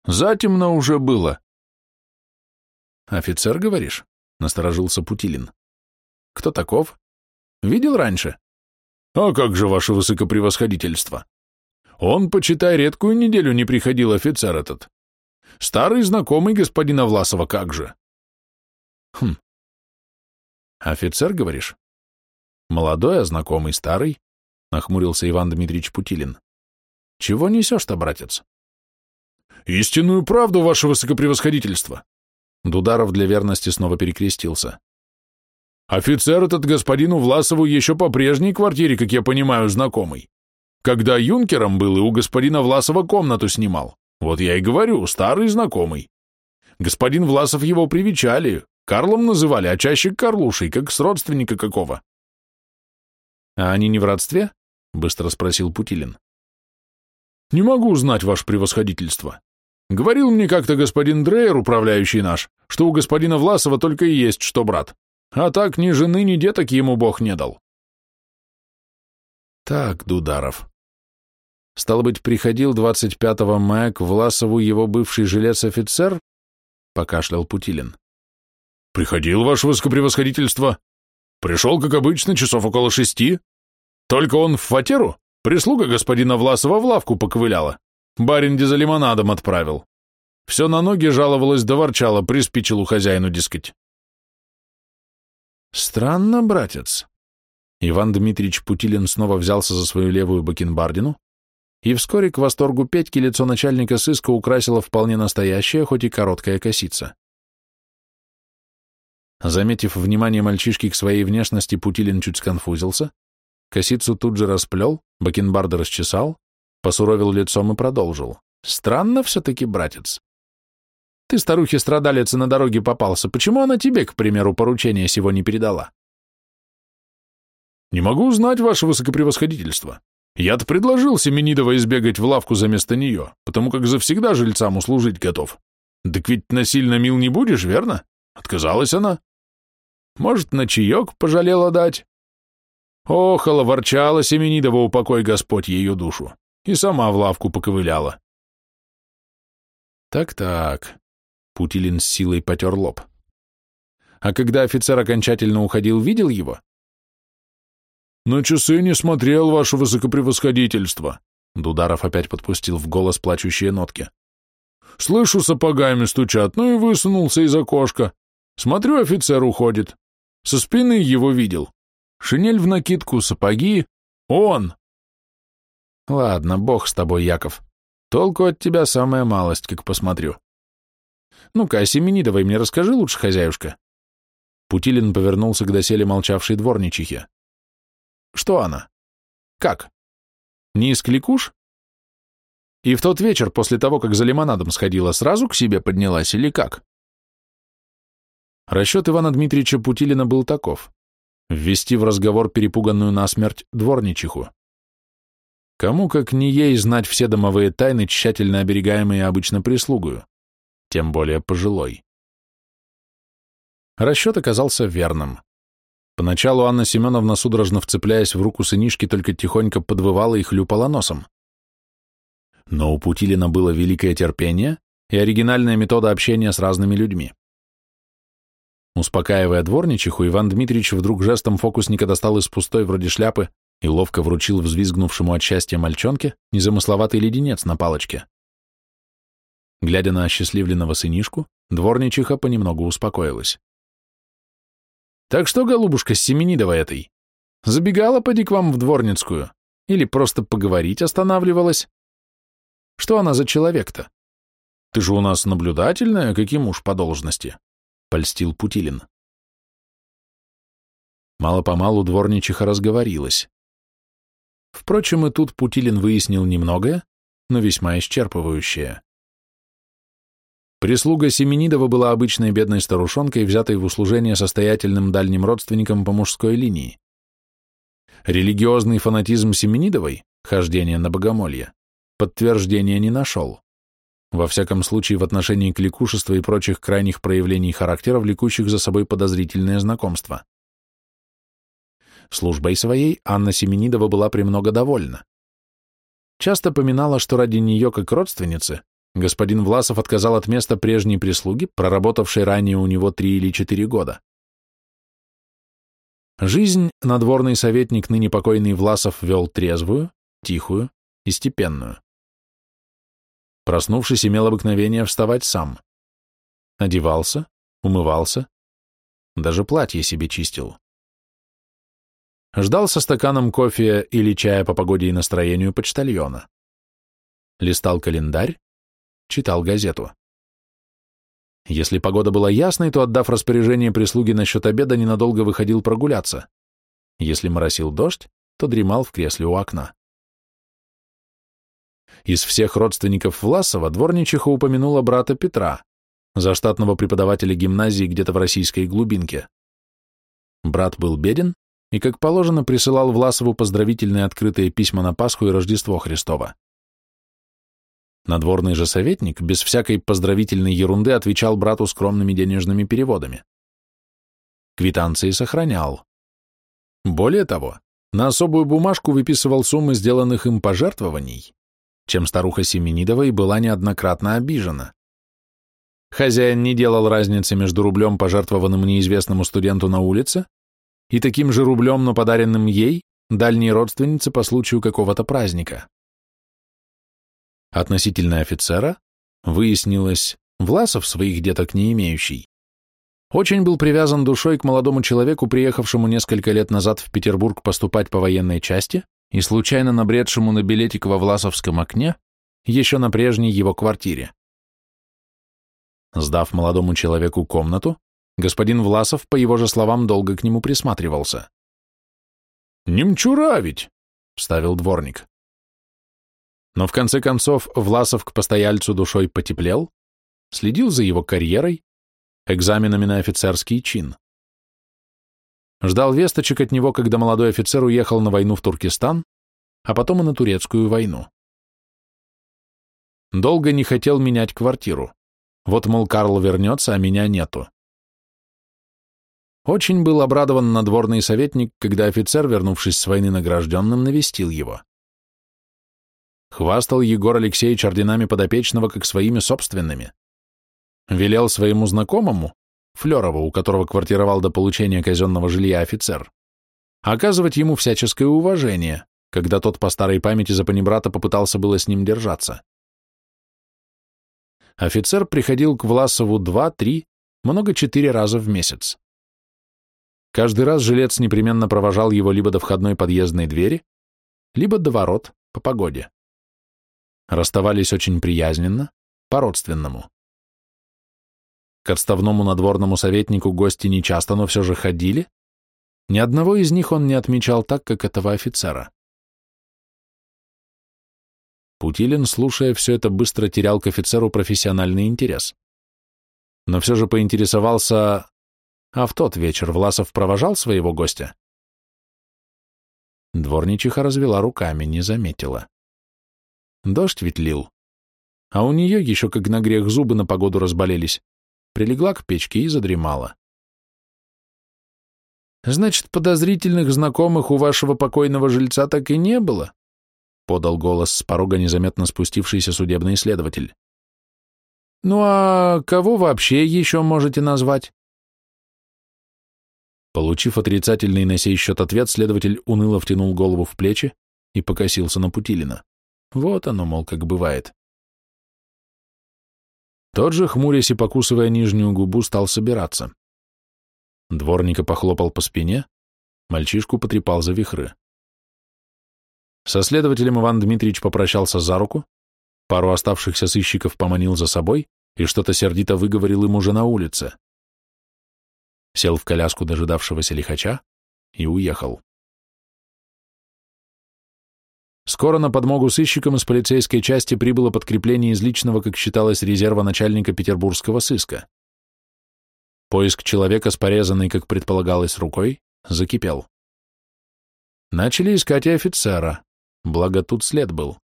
Затемно уже было. Офицер, говоришь? Насторожился Путилин. Кто таков? Видел раньше? А как же ваше высокопревосходительство? Он, почитай, редкую неделю не приходил офицер этот. Старый знакомый господина Власова, как же. Хм. Офицер, говоришь? Молодой, а знакомый старый? Нахмурился Иван Дмитриевич Путилин. Чего несешь-то, братец? Истинную правду, ваше высокопревосходительство. Дударов для верности снова перекрестился. Офицер этот господину Власову еще по прежней квартире, как я понимаю, знакомый. Когда юнкером был и у господина Власова комнату снимал. Вот я и говорю, старый знакомый. Господин Власов его привечали, Карлом называли, а чаще Карлушей, как с родственника какого. А они не в родстве? Быстро спросил Путилин. Не могу знать, ваше превосходительство. Говорил мне как-то господин Дрейер, управляющий наш, что у господина Власова только и есть что брат. А так ни жены, ни деток ему Бог не дал. Так, Дударов. Стало быть, приходил 25 мая к Власову его бывший жилец-офицер? Покашлял Путилин. Приходил, ваше высокопревосходительство. Пришел, как обычно, часов около шести. Только он в фатеру, прислуга господина Власова в лавку поковыляла. Барин за лимонадом отправил. Все на ноги жаловалась да ворчала, приспичилу хозяину, дескать. Странно, братец. Иван Дмитриевич Путилин снова взялся за свою левую бакенбардину, и вскоре к восторгу Петьки лицо начальника сыска украсила вполне настоящая, хоть и короткая косица. Заметив внимание мальчишки к своей внешности, Путилин чуть сконфузился, косицу тут же расплел, бакенбарды расчесал, посуровил лицом и продолжил. «Странно все-таки, братец. Ты, старухе-страдалице, на дороге попался. Почему она тебе, к примеру, поручение сего не передала?» «Не могу знать, ваше высокопревосходительство. Я-то предложил Семенидова избегать в лавку за место нее, потому как завсегда жильцам услужить готов. Так ведь насильно мил не будешь, верно? Отказалась она. Может, на чаек пожалела дать? Охала, ворчала Семенидова, упокой Господь ее душу, и сама в лавку поковыляла. Так-так, Путилин с силой потер лоб. А когда офицер окончательно уходил, видел его? «На часы не смотрел, ваше высокопревосходительство», Дударов опять подпустил в голос плачущие нотки. «Слышу, сапогами стучат, ну и высунулся из окошка. Смотрю, офицер уходит. Со спины его видел. Шинель в накидку, сапоги. Он!» «Ладно, бог с тобой, Яков. Толку от тебя самая малость, как посмотрю. Ну-ка, о Семенидовой мне расскажи лучше, хозяюшка». Путилин повернулся к доселе молчавшей дворничихе. Что она? Как? Не из кликуш? И в тот вечер, после того, как за лимонадом сходила, сразу к себе поднялась или как? Расчет Ивана Дмитриевича Путилина был таков — ввести в разговор перепуганную насмерть дворничиху. Кому, как не ей, знать все домовые тайны, тщательно оберегаемые обычно прислугою, тем более пожилой. Расчет оказался верным. Поначалу Анна Семеновна, судорожно вцепляясь в руку сынишки, только тихонько подвывала и хлюпала носом. Но у Путилина было великое терпение и оригинальная метода общения с разными людьми. Успокаивая дворничиху, Иван Дмитриевич вдруг жестом фокусника достал из пустой вроде шляпы и ловко вручил взвизгнувшему от счастья мальчонке незамысловатый леденец на палочке. Глядя на осчастливленного сынишку, дворничиха понемногу успокоилась. Так что, голубушка, Семенидова этой, забегала поди к вам в Дворницкую? Или просто поговорить останавливалась? Что она за человек-то? Ты же у нас наблюдательная, каким уж по должности, — польстил Путилин. Мало-помалу дворничиха разговорилась. Впрочем, и тут Путилин выяснил немногое, но весьма исчерпывающее. Прислуга Семенидова была обычной бедной старушонкой, взятой в услужение состоятельным дальним родственником по мужской линии. Религиозный фанатизм Семенидовой, хождение на богомолье, подтверждения не нашел. Во всяком случае, в отношении кликушества и прочих крайних проявлений характера, влекущих за собой подозрительные знакомства. Службой своей Анна Семенидова была премного довольна. Часто поминала, что ради нее, как родственницы, господин Власов отказал от места прежней прислуги, проработавшей ранее у него три или четыре года. Жизнь надворный советник, ныне покойный Власов, вел трезвую, тихую и степенную. Проснувшись, имел обыкновение вставать сам. Одевался, умывался, даже платье себе чистил. Ждал со стаканом кофе или чая по погоде и настроению почтальона. Листал календарь, читал газету. Если погода была ясной, то, отдав распоряжение прислуги насчет обеда, ненадолго выходил прогуляться. Если моросил дождь, то дремал в кресле у окна. Из всех родственников Власова дворничиха упомянула брата Петра, заштатного преподавателя гимназии где-то в российской глубинке. Брат был беден и, как положено, присылал Власову поздравительные открытые письма на Пасху и Рождество Христово. Надворный же советник без всякой поздравительной ерунды отвечал брату скромными денежными переводами. Квитанции сохранял. Более того, на особую бумажку выписывал суммы сделанных им пожертвований, чем старуха Семенидова и была неоднократно обижена. Хозяин не делал разницы между рублем, пожертвованным неизвестному студенту на улице, и таким же рублем, но подаренным ей, дальней родственнице по случаю какого-то праздника. Относительно офицера выяснилось, Власов своих деток не имеющий. Очень был привязан душой к молодому человеку, приехавшему несколько лет назад в Петербург поступать по военной части и случайно набредшему на билетик во Власовском окне, еще на прежней его квартире. Сдав молодому человеку комнату, господин Власов, по его же словам, долго к нему присматривался. «Немчура ведь!» — вставил дворник. Но в конце концов Власов к постояльцу душой потеплел, следил за его карьерой, экзаменами на офицерский чин. Ждал весточек от него, когда молодой офицер уехал на войну в Туркестан, а потом и на турецкую войну. Долго не хотел менять квартиру. Вот, мол, Карл вернется, а меня нету. Очень был обрадован надворный советник, когда офицер, вернувшись с войны награжденным, навестил его. Хвастал Егор Алексеевич орденами подопечного как своими собственными. Велел своему знакомому, Флерову, у которого квартировал до получения казенного жилья офицер, оказывать ему всяческое уважение, когда тот по старой памяти за панибрата попытался было с ним держаться. Офицер приходил к Власову два-три, много четыре раза в месяц. Каждый раз жилец непременно провожал его либо до входной подъездной двери, либо до ворот по погоде. Расставались очень приязненно, по-родственному. К отставному надворному советнику гости нечасто, но все же ходили. Ни одного из них он не отмечал так, как этого офицера. Путилин, слушая все это, быстро терял к офицеру профессиональный интерес. Но все же поинтересовался, а в тот вечер Власов провожал своего гостя? Дворничиха развела руками, не заметила. Дождь ведь лил. А у нее еще как на грех зубы на погоду разболелись. Прилегла к печке и задремала. «Значит, подозрительных знакомых у вашего покойного жильца так и не было?» — подал голос с порога незаметно спустившийся судебный следователь. «Ну а кого вообще еще можете назвать?» Получив отрицательный на сей счет ответ, следователь уныло втянул голову в плечи и покосился на Путилина. Вот оно, мол, как бывает. Тот же, хмурясь и покусывая нижнюю губу, стал собираться. Дворника похлопал по спине, мальчишку потрепал за вихры. Со следователем Иван Дмитриевич попрощался за руку, пару оставшихся сыщиков поманил за собой и что-то сердито выговорил им уже на улице. Сел в коляску дожидавшегося лихача и уехал. Скоро на подмогу сыщикам из полицейской части прибыло подкрепление из личного, как считалось, резерва начальника петербургского сыска. Поиск человека с порезанной, как предполагалось, рукой, закипел. Начали искать и офицера, благо тут след был.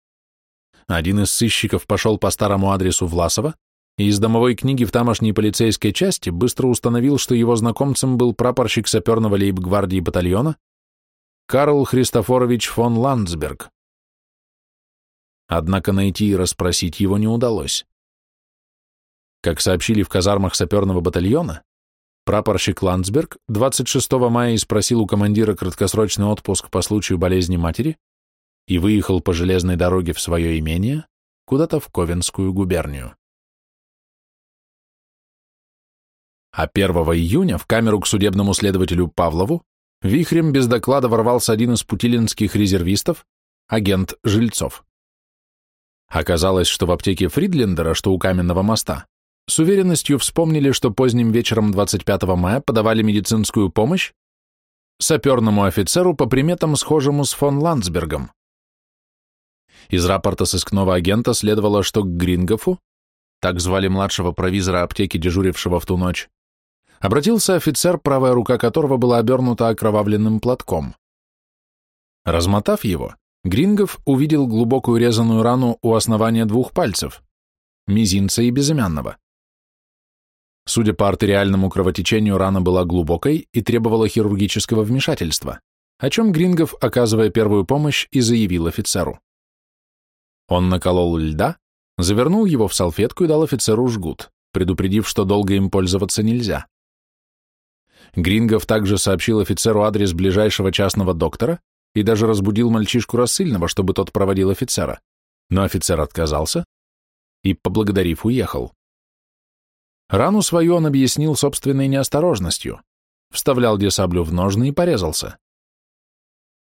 один из сыщиков пошел по старому адресу Власова и из домовой книги в тамошней полицейской части быстро установил, что его знакомцем был прапорщик саперного лейб-гвардии батальона Карл Христофорович фон Ландсберг. Однако найти и расспросить его не удалось. Как сообщили в казармах саперного батальона, прапорщик Ландсберг 26 мая спросил у командира краткосрочный отпуск по случаю болезни матери и выехал по железной дороге в свое имение, куда-то в Ковенскую губернию. А 1 июня в камеру к судебному следователю Павлову вихрем без доклада ворвался один из путилинских резервистов, агент Жильцов. Оказалось, что в аптеке Фридлендера, что у Каменного моста, с уверенностью вспомнили, что поздним вечером 25 мая подавали медицинскую помощь саперному офицеру по приметам схожему с фон Ландсбергом. Из рапорта сыскного агента следовало, что к Грингофу, так звали младшего провизора аптеки, дежурившего в ту ночь, обратился офицер, правая рука которого была обернута окровавленным платком. Размотав его, Грингов увидел глубокую резаную рану у основания двух пальцев, мизинца и безымянного. Судя по артериальному кровотечению, рана была глубокой и требовала хирургического вмешательства, о чем Грингов, оказывая первую помощь, и заявил офицеру. Он наколол льда, завернул его в салфетку и дал офицеру жгут, предупредив, что долго им пользоваться нельзя. Грингов также сообщил офицеру адрес ближайшего частного доктора и даже разбудил мальчишку рассыльного, чтобы тот проводил офицера. Но офицер отказался и, поблагодарив, уехал. Рану свою он объяснил собственной неосторожностью, вставлял десаблю в ножны и порезался.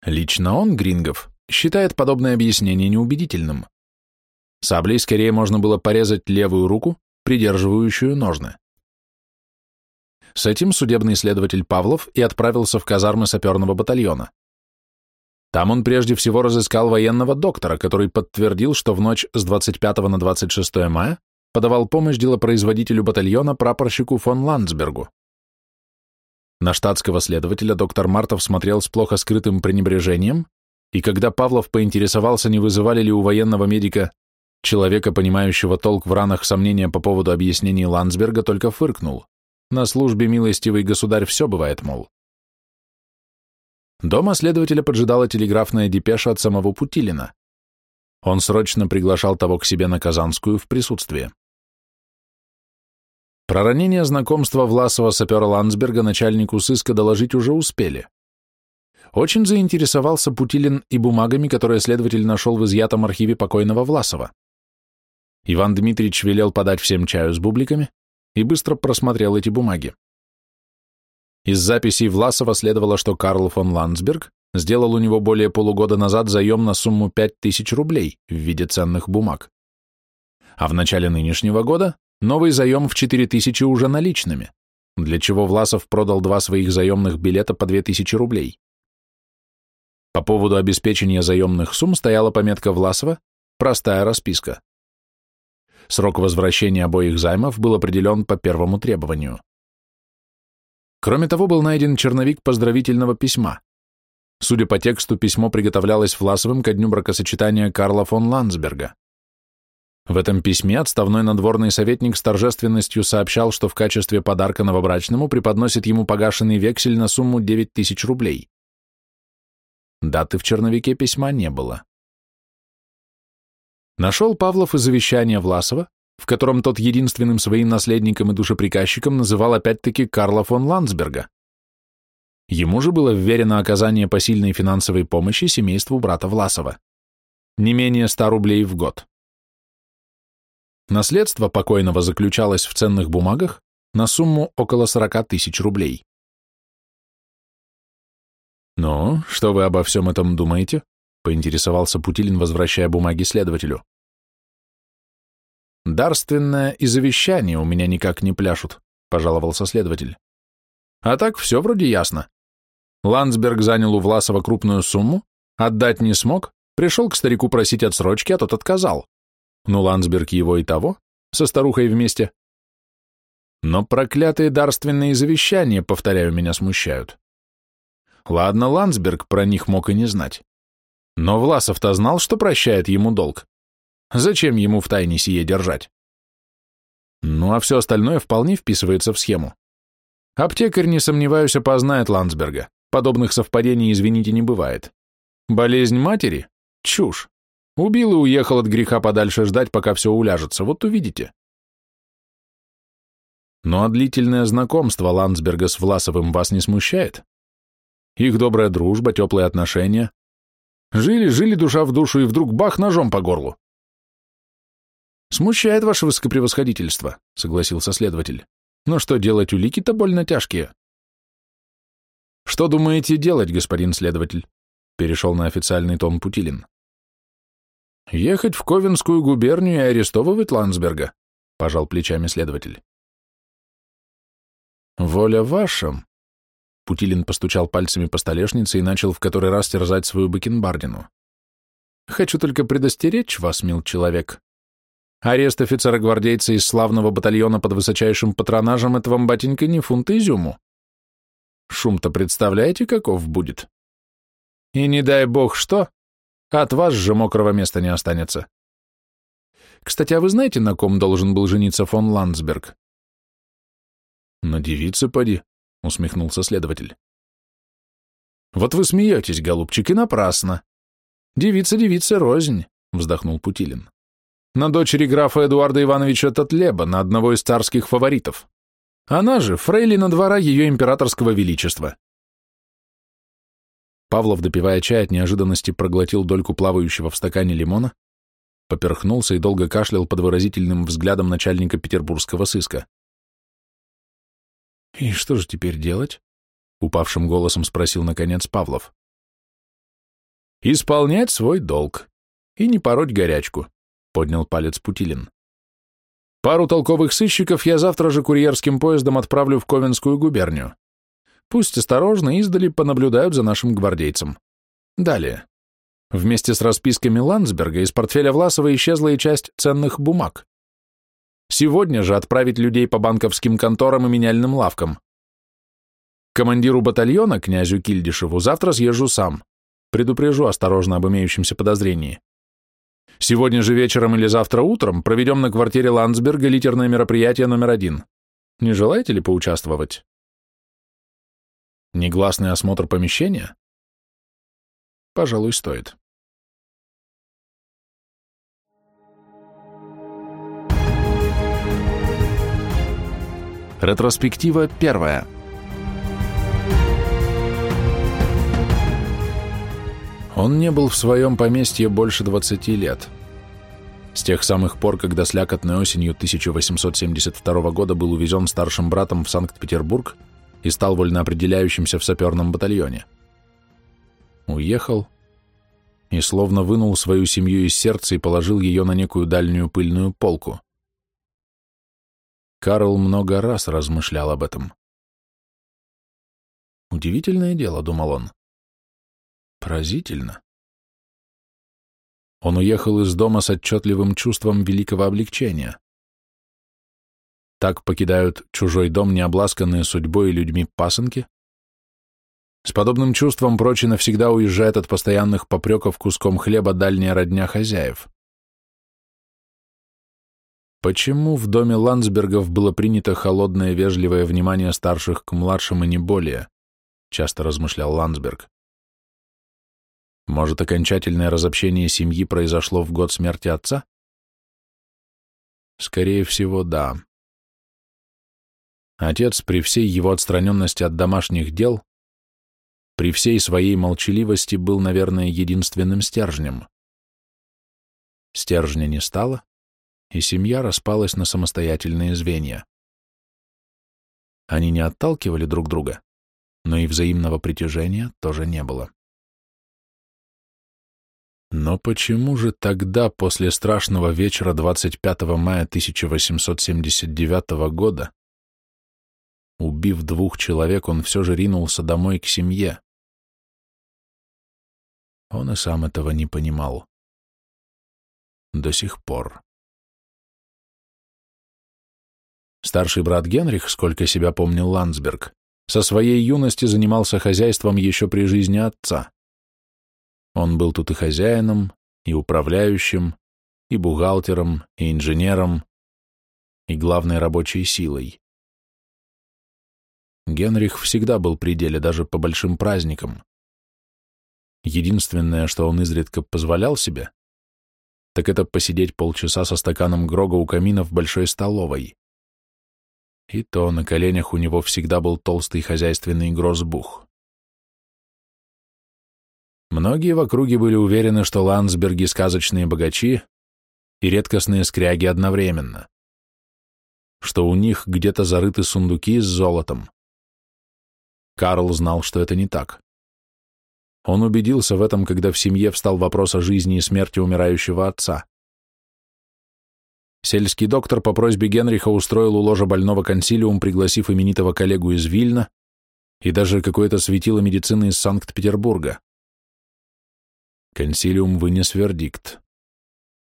Лично он, Грингов, считает подобное объяснение неубедительным. Саблей скорее можно было порезать левую руку, придерживающую ножны. С этим судебный следователь Павлов и отправился в казармы саперного батальона. Там он прежде всего разыскал военного доктора, который подтвердил, что в ночь с 25 на 26 мая подавал помощь делопроизводителю батальона прапорщику фон Ландсбергу. На штатского следователя доктор Мартов смотрел с плохо скрытым пренебрежением, и когда Павлов поинтересовался, не вызывали ли у военного медика человека, понимающего толк в ранах сомнения по поводу объяснений Ландсберга, только фыркнул. На службе милостивый государь все бывает, мол. Дома следователя поджидала телеграфная депеша от самого Путилина. Он срочно приглашал того к себе на Казанскую в присутствие. Про ранение знакомства Власова сапера Ландсберга начальнику сыска доложить уже успели. Очень заинтересовался Путилин и бумагами, которые следователь нашел в изъятом архиве покойного Власова. Иван Дмитриевич велел подать всем чаю с бубликами, и быстро просмотрел эти бумаги. Из записей Власова следовало, что Карл фон Ландсберг сделал у него более полугода назад заем на сумму 5000 рублей в виде ценных бумаг. А в начале нынешнего года новый заем в 4000 уже наличными, для чего Власов продал два своих заемных билета по 2000 рублей. По поводу обеспечения заемных сумм стояла пометка Власова «Простая расписка». Срок возвращения обоих займов был определен по первому требованию. Кроме того, был найден черновик поздравительного письма. Судя по тексту, письмо приготовлялось Власовым ко дню бракосочетания Карла фон Ландсберга. В этом письме отставной надворный советник с торжественностью сообщал, что в качестве подарка новобрачному преподносит ему погашенный вексель на сумму 9 тысяч рублей. Даты в черновике письма не было. Нашел Павлов и завещание Власова, в котором тот единственным своим наследником и душеприказчиком называл опять-таки Карла фон Ландсберга. Ему же было вверено оказание посильной финансовой помощи семейству брата Власова. Не менее 100 рублей в год. Наследство покойного заключалось в ценных бумагах на сумму около 40 тысяч рублей. «Ну, что вы обо всем этом думаете?» поинтересовался Путилин, возвращая бумаги следователю. «Дарственное и завещание у меня никак не пляшут», — пожаловался следователь. «А так все вроде ясно. Ландсберг занял у Власова крупную сумму, отдать не смог, пришел к старику просить отсрочки, а тот отказал. Ну, Ландсберг его и того, со старухой вместе. Но проклятые дарственные завещания, повторяю, меня смущают. Ладно, Ландсберг про них мог и не знать. Но Власов-то знал, что прощает ему долг. Зачем ему в тайне сие держать? Ну а все остальное вполне вписывается в схему. Аптекарь, не сомневаюсь, опознает Ландсберга. Подобных совпадений, извините, не бывает. Болезнь матери? Чушь. Убил и уехал от греха подальше ждать, пока все уляжется. Вот увидите. Ну а длительное знакомство Ландсберга с Власовым вас не смущает? Их добрая дружба, теплые отношения. Жили, жили душа в душу, и вдруг бах ножом по горлу. «Смущает ваше высокопревосходительство», — согласился следователь. «Но что делать, улики-то больно тяжкие». «Что думаете делать, господин следователь?» — перешел на официальный тон Путилин. «Ехать в Ковенскую губернию и арестовывать Ландсберга», — пожал плечами следователь. «Воля ваша», — Путилин постучал пальцами по столешнице и начал в который раз терзать свою бакенбардину. «Хочу только предостеречь вас, мил человек. Арест офицера-гвардейца из славного батальона под высочайшим патронажем — это вам, батенька, не фунт изюму. Шум-то представляете, каков будет? И не дай бог что, от вас же мокрого места не останется. Кстати, а вы знаете, на ком должен был жениться фон Ландсберг? На девице поди, усмехнулся следователь. Вот вы смеетесь, голубчик, и напрасно. Девица девица рознь, вздохнул Путилин на дочери графа Эдуарда Ивановича Татлеба, на одного из царских фаворитов. Она же фрейлина двора ее императорского величества. Павлов, допивая чай, от неожиданности проглотил дольку плавающего в стакане лимона, поперхнулся и долго кашлял под выразительным взглядом начальника петербургского сыска. «И что же теперь делать?» — упавшим голосом спросил, наконец, Павлов. «Исполнять свой долг и не пороть горячку», поднял палец Путилин. Пару толковых сыщиков я завтра же курьерским поездом отправлю в Ковенскую губернию. Пусть осторожно издали понаблюдают за нашим гвардейцем. Далее. Вместе с расписками Ландсберга из портфеля Власова исчезла и часть ценных бумаг. Сегодня же отправить людей по банковским конторам и меняльным лавкам. Командиру батальона, князю Кильдишеву, завтра съезжу сам. Предупрежу осторожно об имеющемся подозрении. Сегодня же вечером или завтра утром проведем на квартире Ландсберга литерное мероприятие номер один. Не желаете ли поучаствовать? Негласный осмотр помещения? Пожалуй, стоит. Ретроспектива первая. Он не был в своем поместье больше 20 лет. С тех самых пор, когда слякотной осенью 1872 года был увезен старшим братом в Санкт-Петербург и стал вольноопределяющимся в саперном батальоне. Уехал и словно вынул свою семью из сердца и положил ее на некую дальнюю пыльную полку. Карл много раз размышлял об этом. Удивительное дело, думал он. Поразительно. Он уехал из дома с отчетливым чувством великого облегчения. Так покидают чужой дом необласканные судьбой и людьми пасынки? С подобным чувством прочь навсегда уезжает от постоянных попреков куском хлеба дальняя родня хозяев. Почему в доме Ландсбергов было принято холодное вежливое внимание старших к младшим и не более? Часто размышлял Ландсберг. Может, окончательное разобщение семьи произошло в год смерти отца? Скорее всего, да. Отец при всей его отстраненности от домашних дел, при всей своей молчаливости был, наверное, единственным стержнем. Стержня не стало, и семья распалась на самостоятельные звенья. Они не отталкивали друг друга, но и взаимного притяжения тоже не было. Но почему же тогда, после страшного вечера 25 мая 1879 года, убив двух человек, он все же ринулся домой к семье? Он и сам этого не понимал. До сих пор. Старший брат Генрих, сколько себя помнил Ландсберг, со своей юности занимался хозяйством еще при жизни отца. Он был тут и хозяином, и управляющим, и бухгалтером, и инженером, и главной рабочей силой. Генрих всегда был при деле, даже по большим праздникам. Единственное, что он изредка позволял себе, так это посидеть полчаса со стаканом Грога у камина в большой столовой. И то на коленях у него всегда был толстый хозяйственный грозбух. Многие в округе были уверены, что Ландсберги — сказочные богачи и редкостные скряги одновременно, что у них где-то зарыты сундуки с золотом. Карл знал, что это не так. Он убедился в этом, когда в семье встал вопрос о жизни и смерти умирающего отца. Сельский доктор по просьбе Генриха устроил у ложа больного консилиум, пригласив именитого коллегу из Вильна и даже какое-то светило медицины из Санкт-Петербурга. Консилиум вынес вердикт.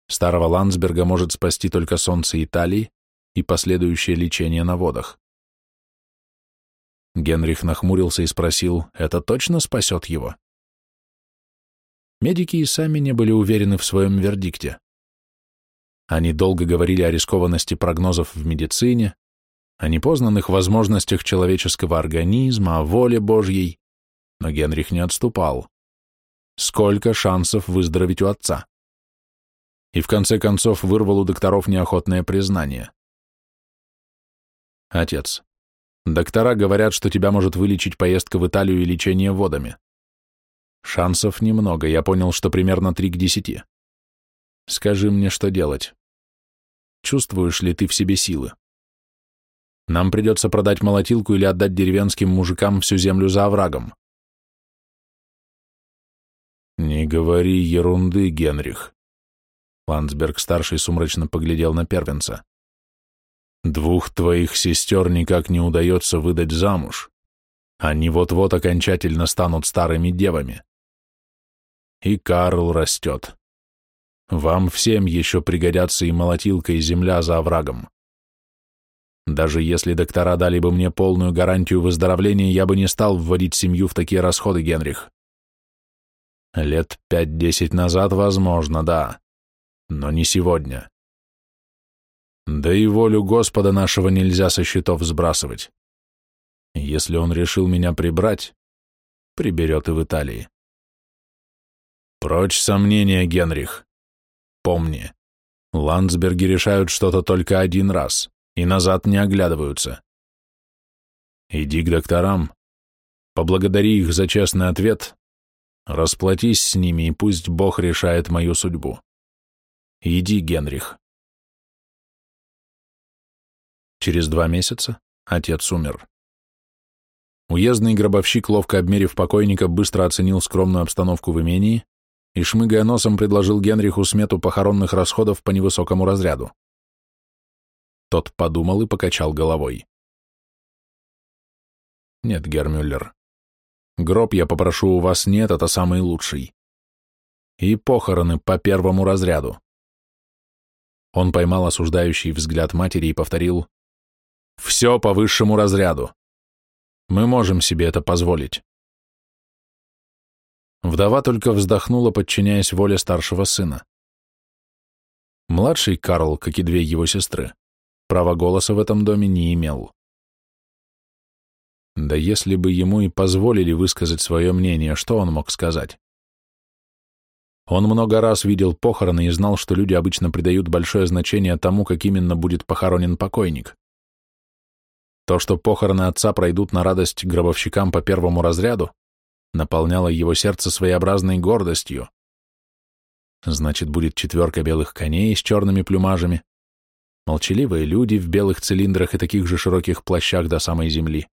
Старого Ландсберга может спасти только солнце Италии и последующее лечение на водах. Генрих нахмурился и спросил, это точно спасет его? Медики и сами не были уверены в своем вердикте. Они долго говорили о рискованности прогнозов в медицине, о непознанных возможностях человеческого организма, о воле Божьей, но Генрих не отступал. Сколько шансов выздороветь у отца? И в конце концов вырвал у докторов неохотное признание. Отец, доктора говорят, что тебя может вылечить поездка в Италию и лечение водами. Шансов немного, я понял, что примерно три к десяти. Скажи мне, что делать. Чувствуешь ли ты в себе силы? Нам придется продать молотилку или отдать деревенским мужикам всю землю за оврагом. Говори ерунды, Генрих. Ландсберг-старший сумрачно поглядел на первенца. Двух твоих сестер никак не удается выдать замуж. Они вот-вот окончательно станут старыми девами и Карл растет. Вам всем еще пригодятся и молотилка, и земля за оврагом. Даже если доктора дали бы мне полную гарантию выздоровления, я бы не стал вводить семью в такие расходы, Генрих. Лет пять-десять назад, возможно, да, но не сегодня. Да и волю Господа нашего нельзя со счетов сбрасывать. Если он решил меня прибрать, приберет и в Италии. Прочь сомнения, Генрих. Помни, Ландсберги решают что-то только один раз и назад не оглядываются. Иди к докторам, поблагодари их за честный ответ, расплатись с ними, и пусть Бог решает мою судьбу. Иди, Генрих. Через два месяца отец умер. Уездный гробовщик, ловко обмерив покойника, быстро оценил скромную обстановку в имении и, шмыгая носом, предложил Генриху смету похоронных расходов по невысокому разряду. Тот подумал и покачал головой. «Нет, Гермюллер, гроб я попрошу у вас нет, это самый лучший. И похороны по первому разряду». Он поймал осуждающий взгляд матери и повторил «Все по высшему разряду. Мы можем себе это позволить». Вдова только вздохнула, подчиняясь воле старшего сына. Младший Карл, как и две его сестры, права голоса в этом доме не имел. Да если бы ему и позволили высказать свое мнение, что он мог сказать? Он много раз видел похороны и знал, что люди обычно придают большое значение тому, как именно будет похоронен покойник. То, что похороны отца пройдут на радость гробовщикам по первому разряду, наполняло его сердце своеобразной гордостью. Значит, будет четверка белых коней с черными плюмажами, молчаливые люди в белых цилиндрах и таких же широких плащах до самой земли.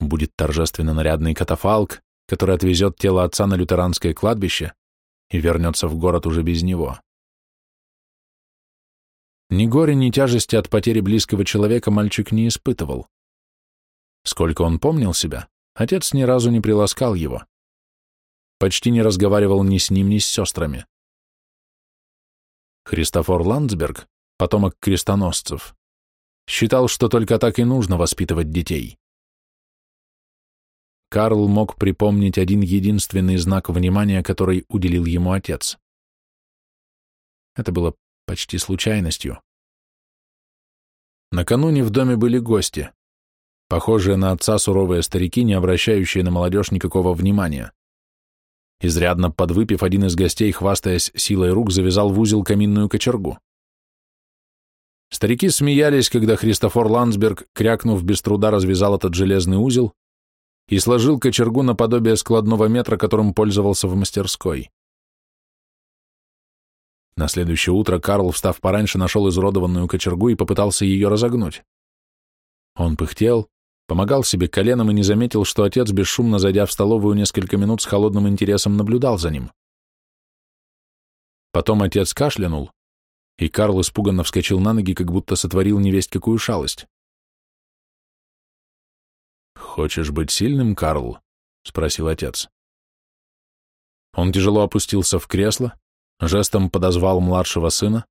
Будет торжественно нарядный катафалк, который отвезет тело отца на лютеранское кладбище и вернется в город уже без него. Ни горя, ни тяжести от потери близкого человека мальчик не испытывал. Сколько он помнил себя, Отец ни разу не приласкал его. Почти не разговаривал ни с ним, ни с сестрами. Христофор Ландсберг, потомок крестоносцев, считал, что только так и нужно воспитывать детей. Карл мог припомнить один единственный знак внимания, который уделил ему отец. Это было почти случайностью. Накануне в доме были гости, похожие на отца суровые старики, не обращающие на молодежь никакого внимания. Изрядно подвыпив, один из гостей, хвастаясь силой рук, завязал в узел каминную кочергу. Старики смеялись, когда Христофор Ландсберг, крякнув без труда, развязал этот железный узел и сложил кочергу наподобие складного метра, которым пользовался в мастерской. На следующее утро Карл, встав пораньше, нашел изуродованную кочергу и попытался ее разогнуть. Он пыхтел, помогал себе коленом и не заметил, что отец, бесшумно зайдя в столовую, несколько минут с холодным интересом наблюдал за ним. Потом отец кашлянул, и Карл испуганно вскочил на ноги, как будто сотворил невесть какую шалость. «Хочешь быть сильным, Карл?» — спросил отец. Он тяжело опустился в кресло, жестом подозвал младшего сына,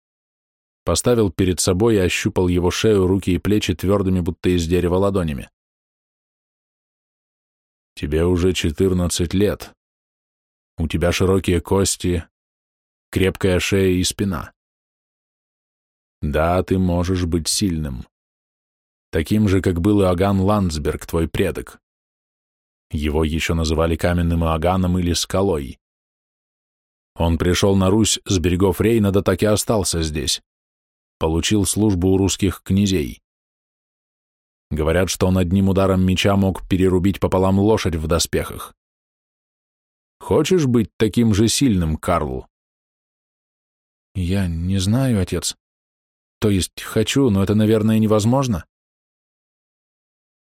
поставил перед собой и ощупал его шею, руки и плечи твердыми, будто из дерева ладонями. «Тебе уже четырнадцать лет. У тебя широкие кости, крепкая шея и спина. Да, ты можешь быть сильным. Таким же, как был Иоганн Ландсберг, твой предок. Его еще называли каменным Иоганном или скалой. Он пришел на Русь с берегов Рейна, да так и остался здесь. Получил службу у русских князей. Говорят, что он одним ударом меча мог перерубить пополам лошадь в доспехах. Хочешь быть таким же сильным, Карл? Я не знаю, отец. То есть хочу, но это, наверное, невозможно.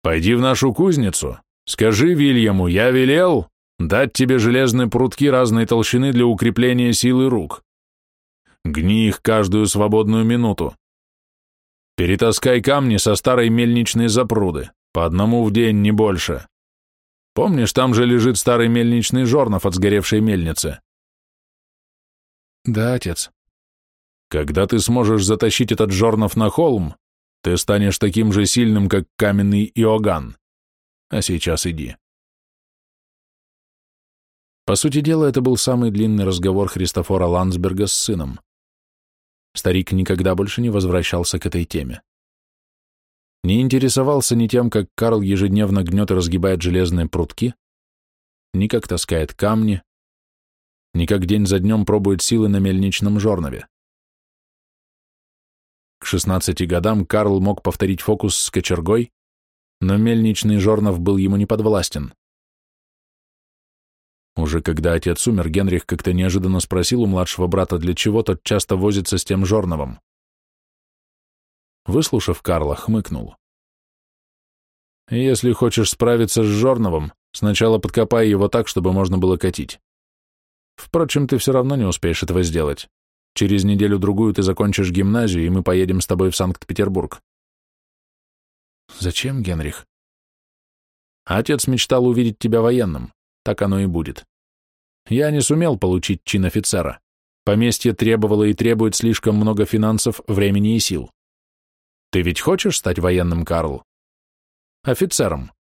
Пойди в нашу кузницу, скажи Вильяму, я велел дать тебе железные прутки разной толщины для укрепления силы рук. Гни их каждую свободную минуту. Перетаскай камни со старой мельничной запруды, по одному в день, не больше. Помнишь, там же лежит старый мельничный жорнов от сгоревшей мельницы? Да, отец. Когда ты сможешь затащить этот жорнов на холм, ты станешь таким же сильным, как каменный Иоганн. А сейчас иди. По сути дела, это был самый длинный разговор Христофора Ландсберга с сыном. Старик никогда больше не возвращался к этой теме. Не интересовался ни тем, как Карл ежедневно гнет и разгибает железные прутки, ни как таскает камни, ни как день за днем пробует силы на мельничном жорнове. К 16 годам Карл мог повторить фокус с кочергой, но мельничный Жорнов был ему не подвластен. Уже когда отец умер, Генрих как-то неожиданно спросил у младшего брата, для чего тот часто возится с тем Жорновым. Выслушав Карла, хмыкнул. «Если хочешь справиться с Жорновым, сначала подкопай его так, чтобы можно было катить. Впрочем, ты все равно не успеешь этого сделать. Через неделю-другую ты закончишь гимназию, и мы поедем с тобой в Санкт-Петербург. Зачем, Генрих? Отец мечтал увидеть тебя военным. Так оно и будет. Я не сумел получить чин офицера. Поместье требовало и требует слишком много финансов, времени и сил. Ты ведь хочешь стать военным, Карл? Офицером.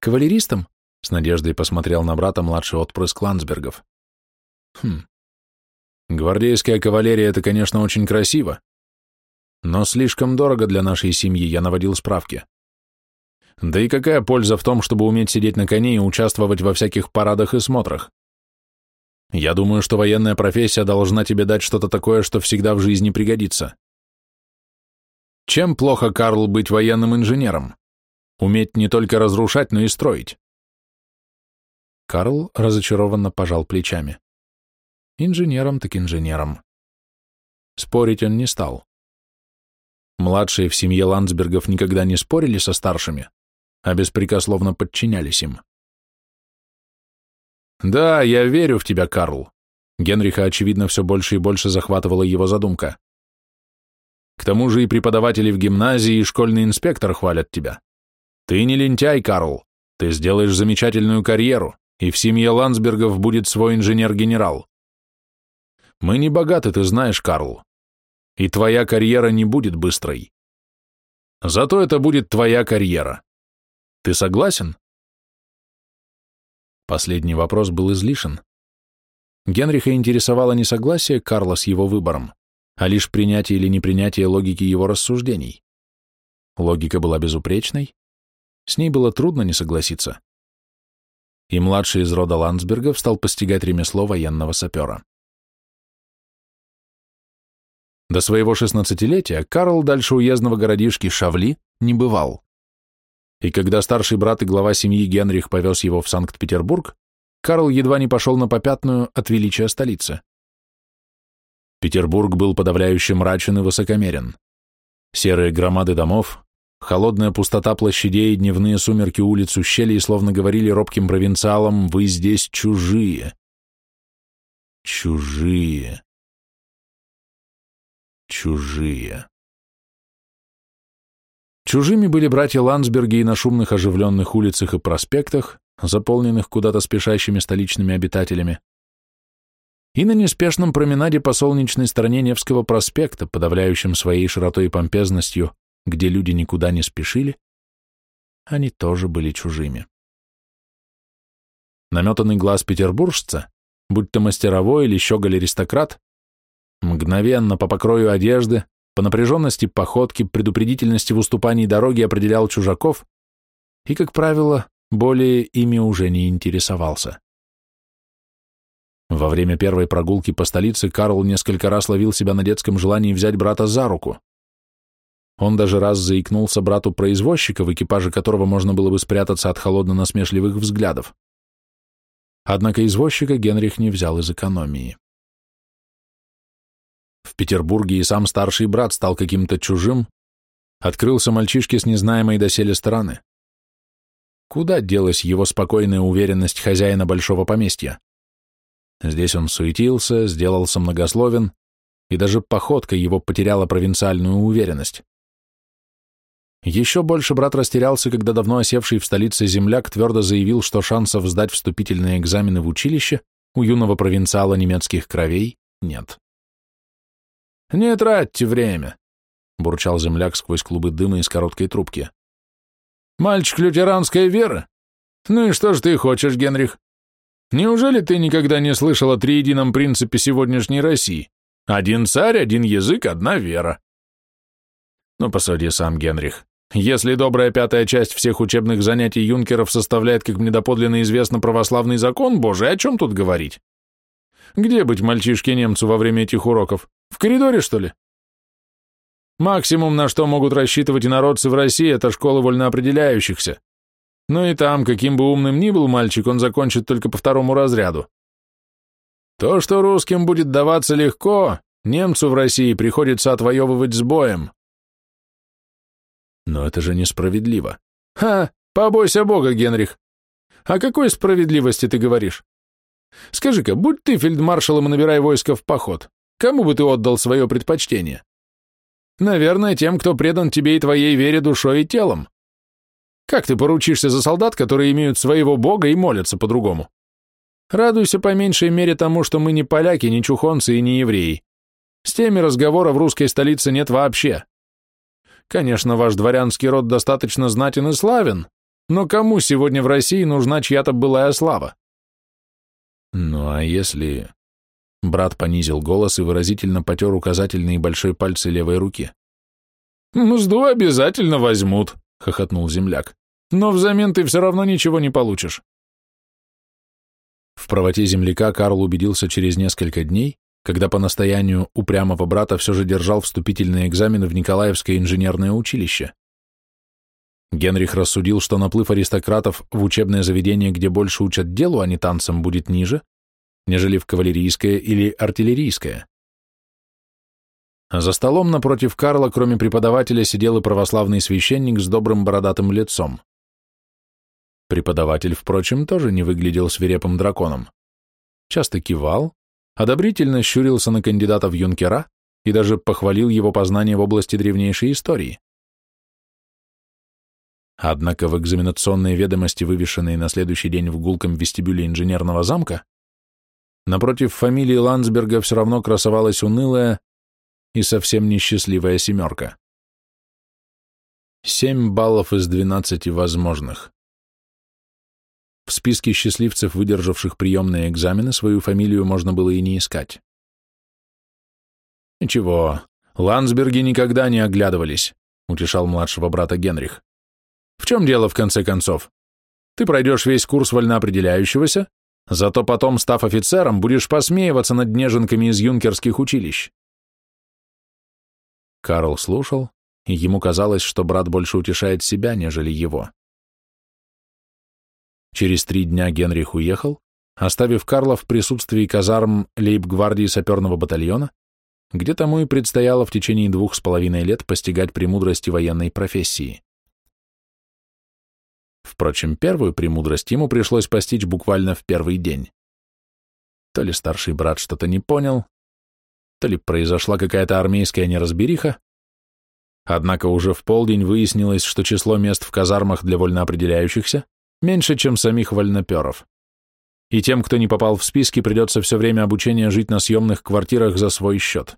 Кавалеристом? С надеждой посмотрел на брата младший отпрыск Ландсбергов. Хм, Гвардейская кавалерия — это, конечно, очень красиво, но слишком дорого для нашей семьи, я наводил справки. Да и какая польза в том, чтобы уметь сидеть на коне и участвовать во всяких парадах и смотрах? Я думаю, что военная профессия должна тебе дать что-то такое, что всегда в жизни пригодится. Чем плохо, Карл, быть военным инженером? Уметь не только разрушать, но и строить. Карл разочарованно пожал плечами. Инженером так инженером. Спорить он не стал. Младшие в семье Ландсбергов никогда не спорили со старшими, а беспрекословно подчинялись им. «Да, я верю в тебя, Карл». Генриха, очевидно, все больше и больше захватывала его задумка. «К тому же и преподаватели в гимназии, и школьный инспектор хвалят тебя. Ты не лентяй, Карл. Ты сделаешь замечательную карьеру, и в семье Ландсбергов будет свой инженер-генерал. Мы не богаты, ты знаешь, Карл. И твоя карьера не будет быстрой. Зато это будет твоя карьера. Ты согласен? Последний вопрос был излишен. Генриха интересовало не согласие Карла с его выбором, а лишь принятие или непринятие логики его рассуждений. Логика была безупречной, с ней было трудно не согласиться. И младший из рода Ландсбергов стал постигать ремесло военного сапера. До своего шестнадцатилетия Карл дальше уездного городишки Шавли не бывал. И когда старший брат и глава семьи Генрих повез его в Санкт-Петербург, Карл едва не пошел на попятную от величия столицы. Петербург был подавляюще мрачен и высокомерен. Серые громады домов, холодная пустота площадей, дневные сумерки улиц ущелий словно говорили робким провинциалам «Вы здесь чужие». Чужие. Чужие. Чужими были братья Ландсберги и на шумных оживленных улицах и проспектах, заполненных куда-то спешащими столичными обитателями, и на неспешном променаде по солнечной стороне Невского проспекта, подавляющем своей широтой и помпезностью, где люди никуда не спешили, они тоже были чужими. Наметанный глаз петербуржца, будь то мастеровой или щеголь-аристократ, мгновенно по покрою одежды, по напряженности походки, предупредительности в уступании дороги определял чужаков и, как правило, более ими уже не интересовался. Во время первой прогулки по столице Карл несколько раз ловил себя на детском желании взять брата за руку. Он даже раз заикнулся брату про извозчика, в экипаже которого можно было бы спрятаться от холодно-насмешливых взглядов. Однако извозчика Генрих не взял из экономии. В Петербурге и сам старший брат стал каким-то чужим, открылся мальчишке с незнаемой доселе стороны. Куда делась его спокойная уверенность хозяина большого поместья? Здесь он суетился, сделался многословен, и даже походка его потеряла провинциальную уверенность. Еще больше брат растерялся, когда давно осевший в столице земляк твердо заявил, что шансов сдать вступительные экзамены в училище у юного провинциала немецких кровей нет. «Не тратьте время», — бурчал земляк сквозь клубы дыма из короткой трубки. «Мальчик лютеранской веры? Ну и что ж ты хочешь, Генрих? Неужели ты никогда не слышал о триедином принципе сегодняшней России? Один царь, один язык, одна вера. Ну, посуди сам, Генрих. Если добрая пятая часть всех учебных занятий юнкеров составляет, как мне доподлинно известно, православный закон Божий, о чем тут говорить? Где быть мальчишке-немцу во время этих уроков? В коридоре, что ли? Максимум, на что могут рассчитывать инородцы в России, это школы вольноопределяющихся. Но и там, каким бы умным ни был мальчик, он закончит только по второму разряду. То, что русским будет даваться легко, немцу в России приходится отвоевывать с боем. Но это же несправедливо. Ха, побойся Бога, Генрих. О какой справедливости ты говоришь? Скажи-ка, будь ты фельдмаршалом и набирай войско в поход, кому бы ты отдал свое предпочтение? Наверное, тем, кто предан тебе и твоей вере душой и телом. Как ты поручишься за солдат, которые имеют своего бога и молятся по-другому? Радуйся по меньшей мере тому, что мы не поляки, не чухонцы и не евреи. С теми разговора в русской столице нет вообще. Конечно, ваш дворянский род достаточно знатен и славен, но кому сегодня в России нужна чья-то былая слава? Ну а если... Брат понизил голос и выразительно потер указательный и большой пальцы левой руки. «Мзду обязательно возьмут», — хохотнул земляк. «Но взамен ты все равно ничего не получишь». В правоте земляка Карл убедился через несколько дней, когда по настоянию упрямого брата все же держал вступительные экзамены в Николаевское инженерное училище. Генрих рассудил, что наплыв аристократов в учебное заведение, где больше учат делу, а не танцам, будет ниже, нежели в кавалерийское или артиллерийское. За столом напротив Карла, кроме преподавателя, сидел и православный священник с добрым бородатым лицом. Преподаватель, впрочем, тоже не выглядел свирепым драконом. Часто кивал, одобрительно щурился на кандидата в юнкера и даже похвалил его познания в области древнейшей истории. Однако в экзаменационной ведомости, вывешенной на следующий день в гулком вестибюле инженерного замка, напротив фамилии Ландсберга все равно красовалась унылая и совсем несчастливая семерка. Семь баллов из двенадцати возможных. В списке счастливцев, выдержавших приемные экзамены, свою фамилию можно было и не искать. «Ничего, Ландсберги никогда не оглядывались», — утешал младшего брата Генрих. «В чем дело, в конце концов? Ты пройдешь весь курс вольноопределяющегося, зато потом, став офицером, будешь посмеиваться над неженками из юнкерских училищ». Карл слушал, и ему казалось, что брат больше утешает себя, нежели его. Через три дня Генрих уехал, оставив Карла в присутствии казарм лейб-гвардии саперного батальона, где тому и предстояло в течение двух с половиной лет постигать премудрости военной профессии. Впрочем, первую премудрость ему пришлось постичь буквально в первый день. То ли старший брат что-то не понял, то ли произошла какая-то армейская неразбериха, однако уже в полдень выяснилось, что число мест в казармах для вольноопределяющихся меньше, чем самих вольноперов. И тем, кто не попал в списки, придется все время обучения жить на съемных квартирах за свой счет.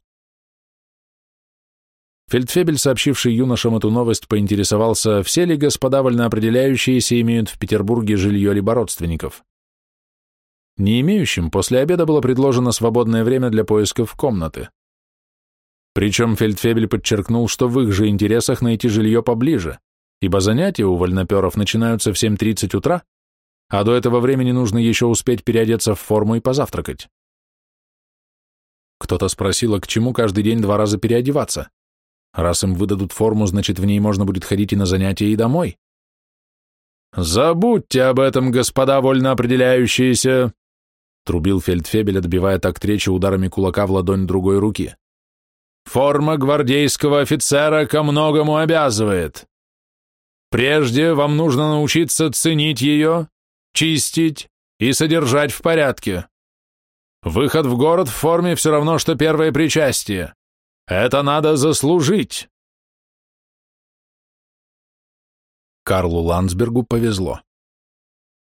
Фельдфебель, сообщивший юношам эту новость, поинтересовался, все ли господа вольноопределяющиеся имеют в Петербурге жилье либо родственников. Не имеющим после обеда было предложено свободное время для поисков комнаты. Причем Фельдфебель подчеркнул, что в их же интересах найти жилье поближе, ибо занятия у вольноперов начинаются в 7.30 утра, а до этого времени нужно еще успеть переодеться в форму и позавтракать. Кто-то спросил, а к чему каждый день два раза переодеваться? Раз им выдадут форму, значит, в ней можно будет ходить и на занятия, и домой. «Забудьте об этом, господа вольно определяющиеся!» трубил фельдфебель, отбивая такт речи ударами кулака в ладонь другой руки. «Форма гвардейского офицера ко многому обязывает. Прежде вам нужно научиться ценить ее, чистить и содержать в порядке. Выход в город в форме все равно, что первое причастие. Это надо заслужить. Карлу Ландсбергу повезло.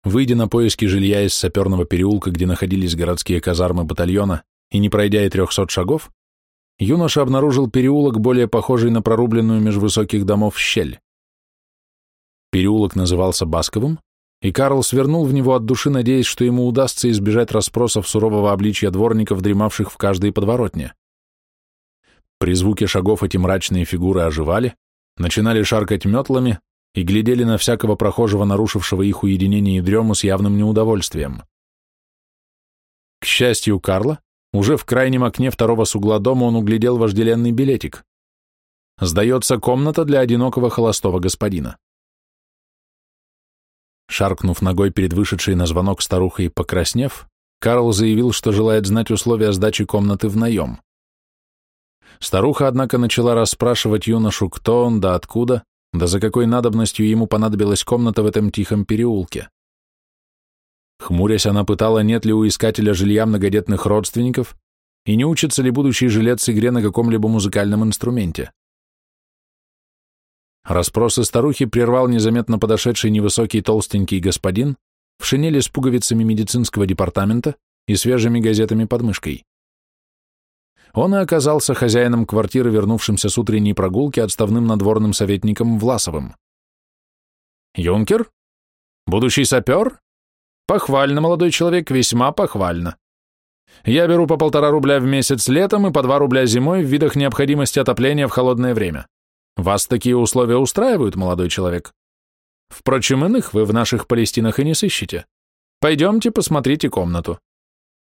Выйдя на поиски жилья из саперного переулка, где находились городские казармы батальона, и не пройдя и трехсот шагов, юноша обнаружил переулок, более похожий на прорубленную меж высоких домов щель. Переулок назывался Басковым, и Карл свернул в него от души, надеясь, что ему удастся избежать расспросов сурового обличья дворников, дремавших в каждой подворотне. При звуке шагов эти мрачные фигуры оживали, начинали шаркать метлами и глядели на всякого прохожего, нарушившего их уединение и дрему с явным неудовольствием. К счастью Карла, уже в крайнем окне второго с угла дома он углядел вожделенный билетик. Сдается комната для одинокого холостого господина. Шаркнув ногой перед вышедшей на звонок старухой и покраснев, Карл заявил, что желает знать условия сдачи комнаты в наем. Старуха, однако, начала расспрашивать юношу, кто он, да откуда, да за какой надобностью ему понадобилась комната в этом тихом переулке. Хмурясь, она пытала, нет ли у искателя жилья многодетных родственников и не учится ли будущий жилец игре на каком-либо музыкальном инструменте. Распросы старухи прервал незаметно подошедший невысокий толстенький господин в шинели с пуговицами медицинского департамента и свежими газетами под мышкой он и оказался хозяином квартиры, вернувшимся с утренней прогулки отставным надворным советником Власовым. «Юнкер? Будущий сапер? Похвально, молодой человек, весьма похвально. Я беру по полтора рубля в месяц летом и по два рубля зимой в видах необходимости отопления в холодное время. Вас такие условия устраивают, молодой человек? Впрочем, иных вы в наших Палестинах и не сыщете. Пойдемте, посмотрите комнату.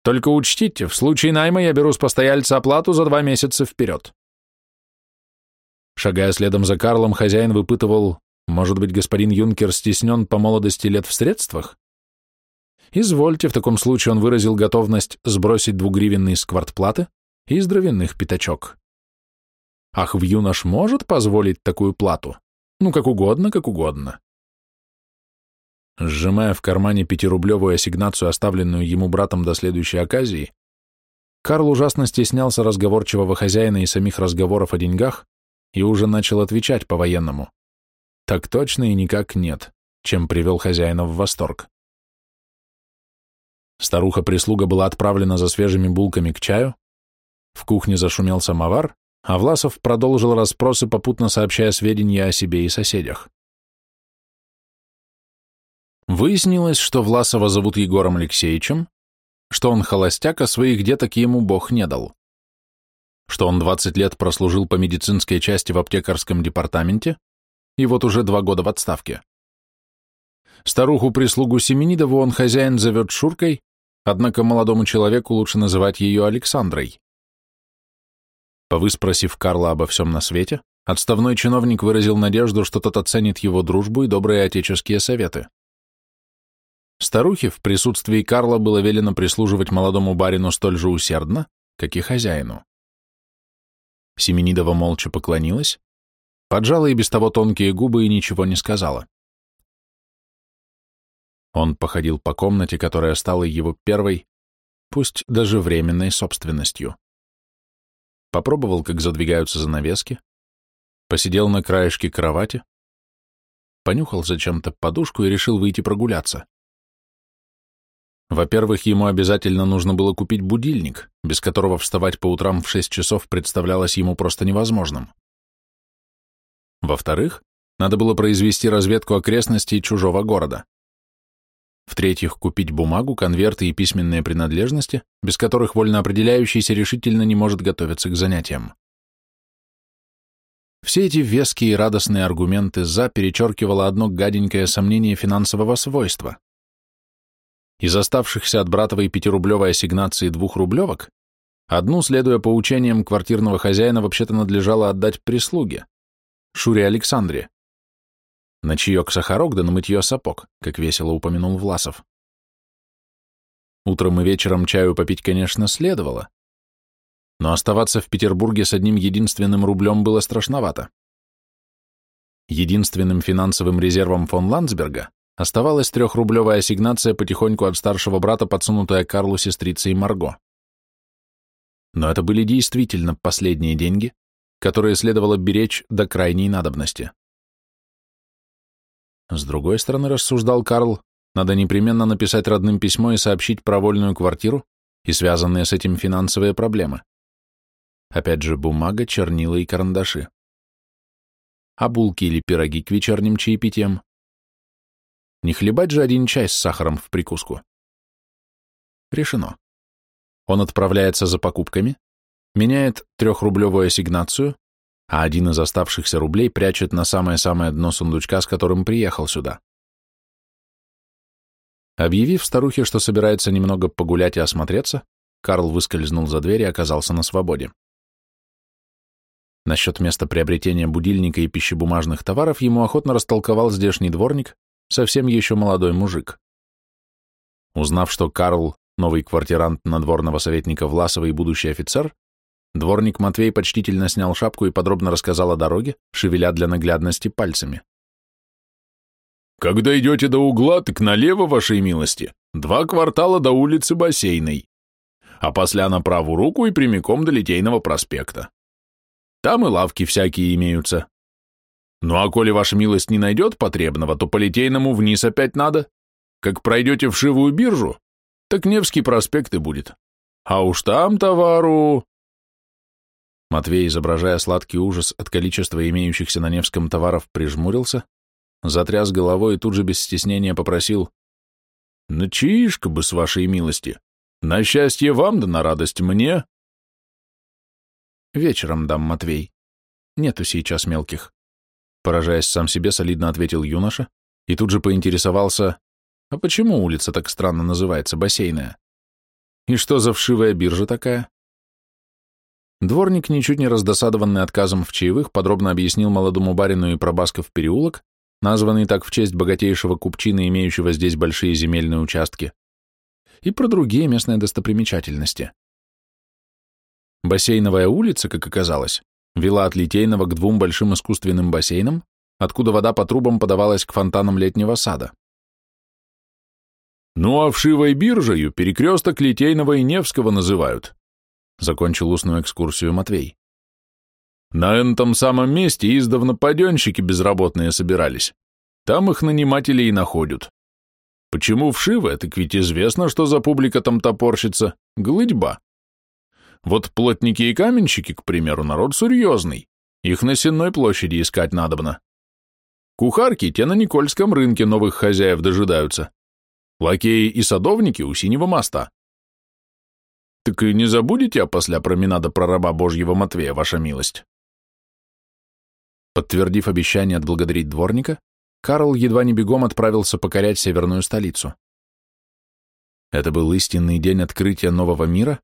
Только учтите, в случае найма я беру с постояльца оплату за два месяца вперед. Шагая следом за Карлом, хозяин выпытывал, может быть, господин Юнкер стеснен по молодости лет в средствах? Извольте, в таком случае он выразил готовность сбросить двугривенный с квартплаты и здоровенных пятачок. Ах, в юнош может позволить такую плату? Ну, как угодно, как угодно. Сжимая в кармане пятирублевую ассигнацию, оставленную ему братом до следующей оказии, Карл ужасно стеснялся разговорчивого хозяина и самих разговоров о деньгах и уже начал отвечать по-военному. Так точно и никак нет, чем привел хозяина в восторг. Старуха-прислуга была отправлена за свежими булками к чаю, в кухне зашумел самовар, а Власов продолжил расспросы, попутно сообщая сведения о себе и соседях. Выяснилось, что Власова зовут Егором Алексеевичем, что он холостяк, а своих деток ему Бог не дал. Что он 20 лет прослужил по медицинской части в аптекарском департаменте и вот уже два года в отставке. Старуху-прислугу Семенидову он хозяин зовет Шуркой, однако молодому человеку лучше называть ее Александрой. Повыспросив Карла обо всем на свете, отставной чиновник выразил надежду, что тот оценит его дружбу и добрые отеческие советы. Старухе в присутствии Карла было велено прислуживать молодому барину столь же усердно, как и хозяину. Семенидова молча поклонилась, поджала и без того тонкие губы и ничего не сказала. Он походил по комнате, которая стала его первой, пусть даже временной собственностью. Попробовал, как задвигаются занавески, посидел на краешке кровати, понюхал зачем-то подушку и решил выйти прогуляться. Во-первых, ему обязательно нужно было купить будильник, без которого вставать по утрам в 6 часов представлялось ему просто невозможным. Во-вторых, надо было произвести разведку окрестностей чужого города. В-третьих, купить бумагу, конверты и письменные принадлежности, без которых вольно определяющийся решительно не может готовиться к занятиям. Все эти веские и радостные аргументы «за» перечеркивало одно гаденькое сомнение финансового свойства. Из оставшихся от братовой пятирублевой ассигнации двух рублевок, одну, следуя поучениям квартирного хозяина, вообще-то надлежало отдать прислуге, Шуре Александре. На чаек сахарок да на мытье сапог, как весело упомянул Власов. Утром и вечером чаю попить, конечно, следовало, но оставаться в Петербурге с одним единственным рублем было страшновато. Единственным финансовым резервом фон Ландсберга Оставалась трехрублевая ассигнация, потихоньку от старшего брата, подсунутая Карлу сестрицей Марго. Но это были действительно последние деньги, которые следовало беречь до крайней надобности. С другой стороны, рассуждал Карл, надо непременно написать родным письмо и сообщить про вольную квартиру и связанные с этим финансовые проблемы. Опять же, бумага, чернила и карандаши. А булки или пироги к вечерним чаепитиям? Не хлебать же один чай с сахаром в прикуску. Решено. Он отправляется за покупками, меняет трехрублевую ассигнацию, а один из оставшихся рублей прячет на самое-самое дно сундучка, с которым приехал сюда. Объявив старухе, что собирается немного погулять и осмотреться, Карл выскользнул за дверь и оказался на свободе. Насчет места приобретения будильника и пищебумажных товаров ему охотно растолковал здешний дворник, совсем еще молодой мужик. Узнав, что Карл, новый квартирант надворного советника Власова и будущий офицер, дворник Матвей почтительно снял шапку и подробно рассказал о дороге, шевеля для наглядности пальцами. «Когда идете до угла, так налево, вашей милости, два квартала до улицы Бассейной, а после на правую руку и прямиком до Литейного проспекта. Там и лавки всякие имеются, ну а коли ваша милость не найдет потребного, то по Литейному вниз опять надо. Как пройдете в Шивую биржу, так Невский проспект и будет. А уж там товару...» Матвей, изображая сладкий ужас от количества имеющихся на Невском товаров, прижмурился, затряс головой и тут же без стеснения попросил «На чаишка бы, с вашей милости! На счастье вам да на радость мне!» «Вечером дам, Матвей. Нету сейчас мелких». Поражаясь сам себе, солидно ответил юноша и тут же поинтересовался, а почему улица так странно называется, бассейная? И что за вшивая биржа такая? Дворник, ничуть не раздосадованный отказом в чаевых, подробно объяснил молодому барину и про Басков переулок, названный так в честь богатейшего купчины, имеющего здесь большие земельные участки, и про другие местные достопримечательности. Бассейновая улица, как оказалось, вела от Литейного к двум большим искусственным бассейнам, откуда вода по трубам подавалась к фонтанам летнего сада. «Ну а вшивой биржею перекресток Литейного и Невского называют», закончил устную экскурсию Матвей. «На этом самом месте издавна паденщики безработные собирались. Там их наниматели и находят. Почему вшивая, так ведь известно, что за публика там топорщится. Глытьба. Вот плотники и каменщики, к примеру, народ серьезный. Их на Сенной площади искать надобно. Кухарки те на Никольском рынке новых хозяев дожидаются. Лакеи и садовники у синего моста. Так и не забудете после променада про раба Божьего Матвея, ваша милость. Подтвердив обещание отблагодарить дворника, Карл едва не бегом отправился покорять северную столицу. Это был истинный день открытия нового мира,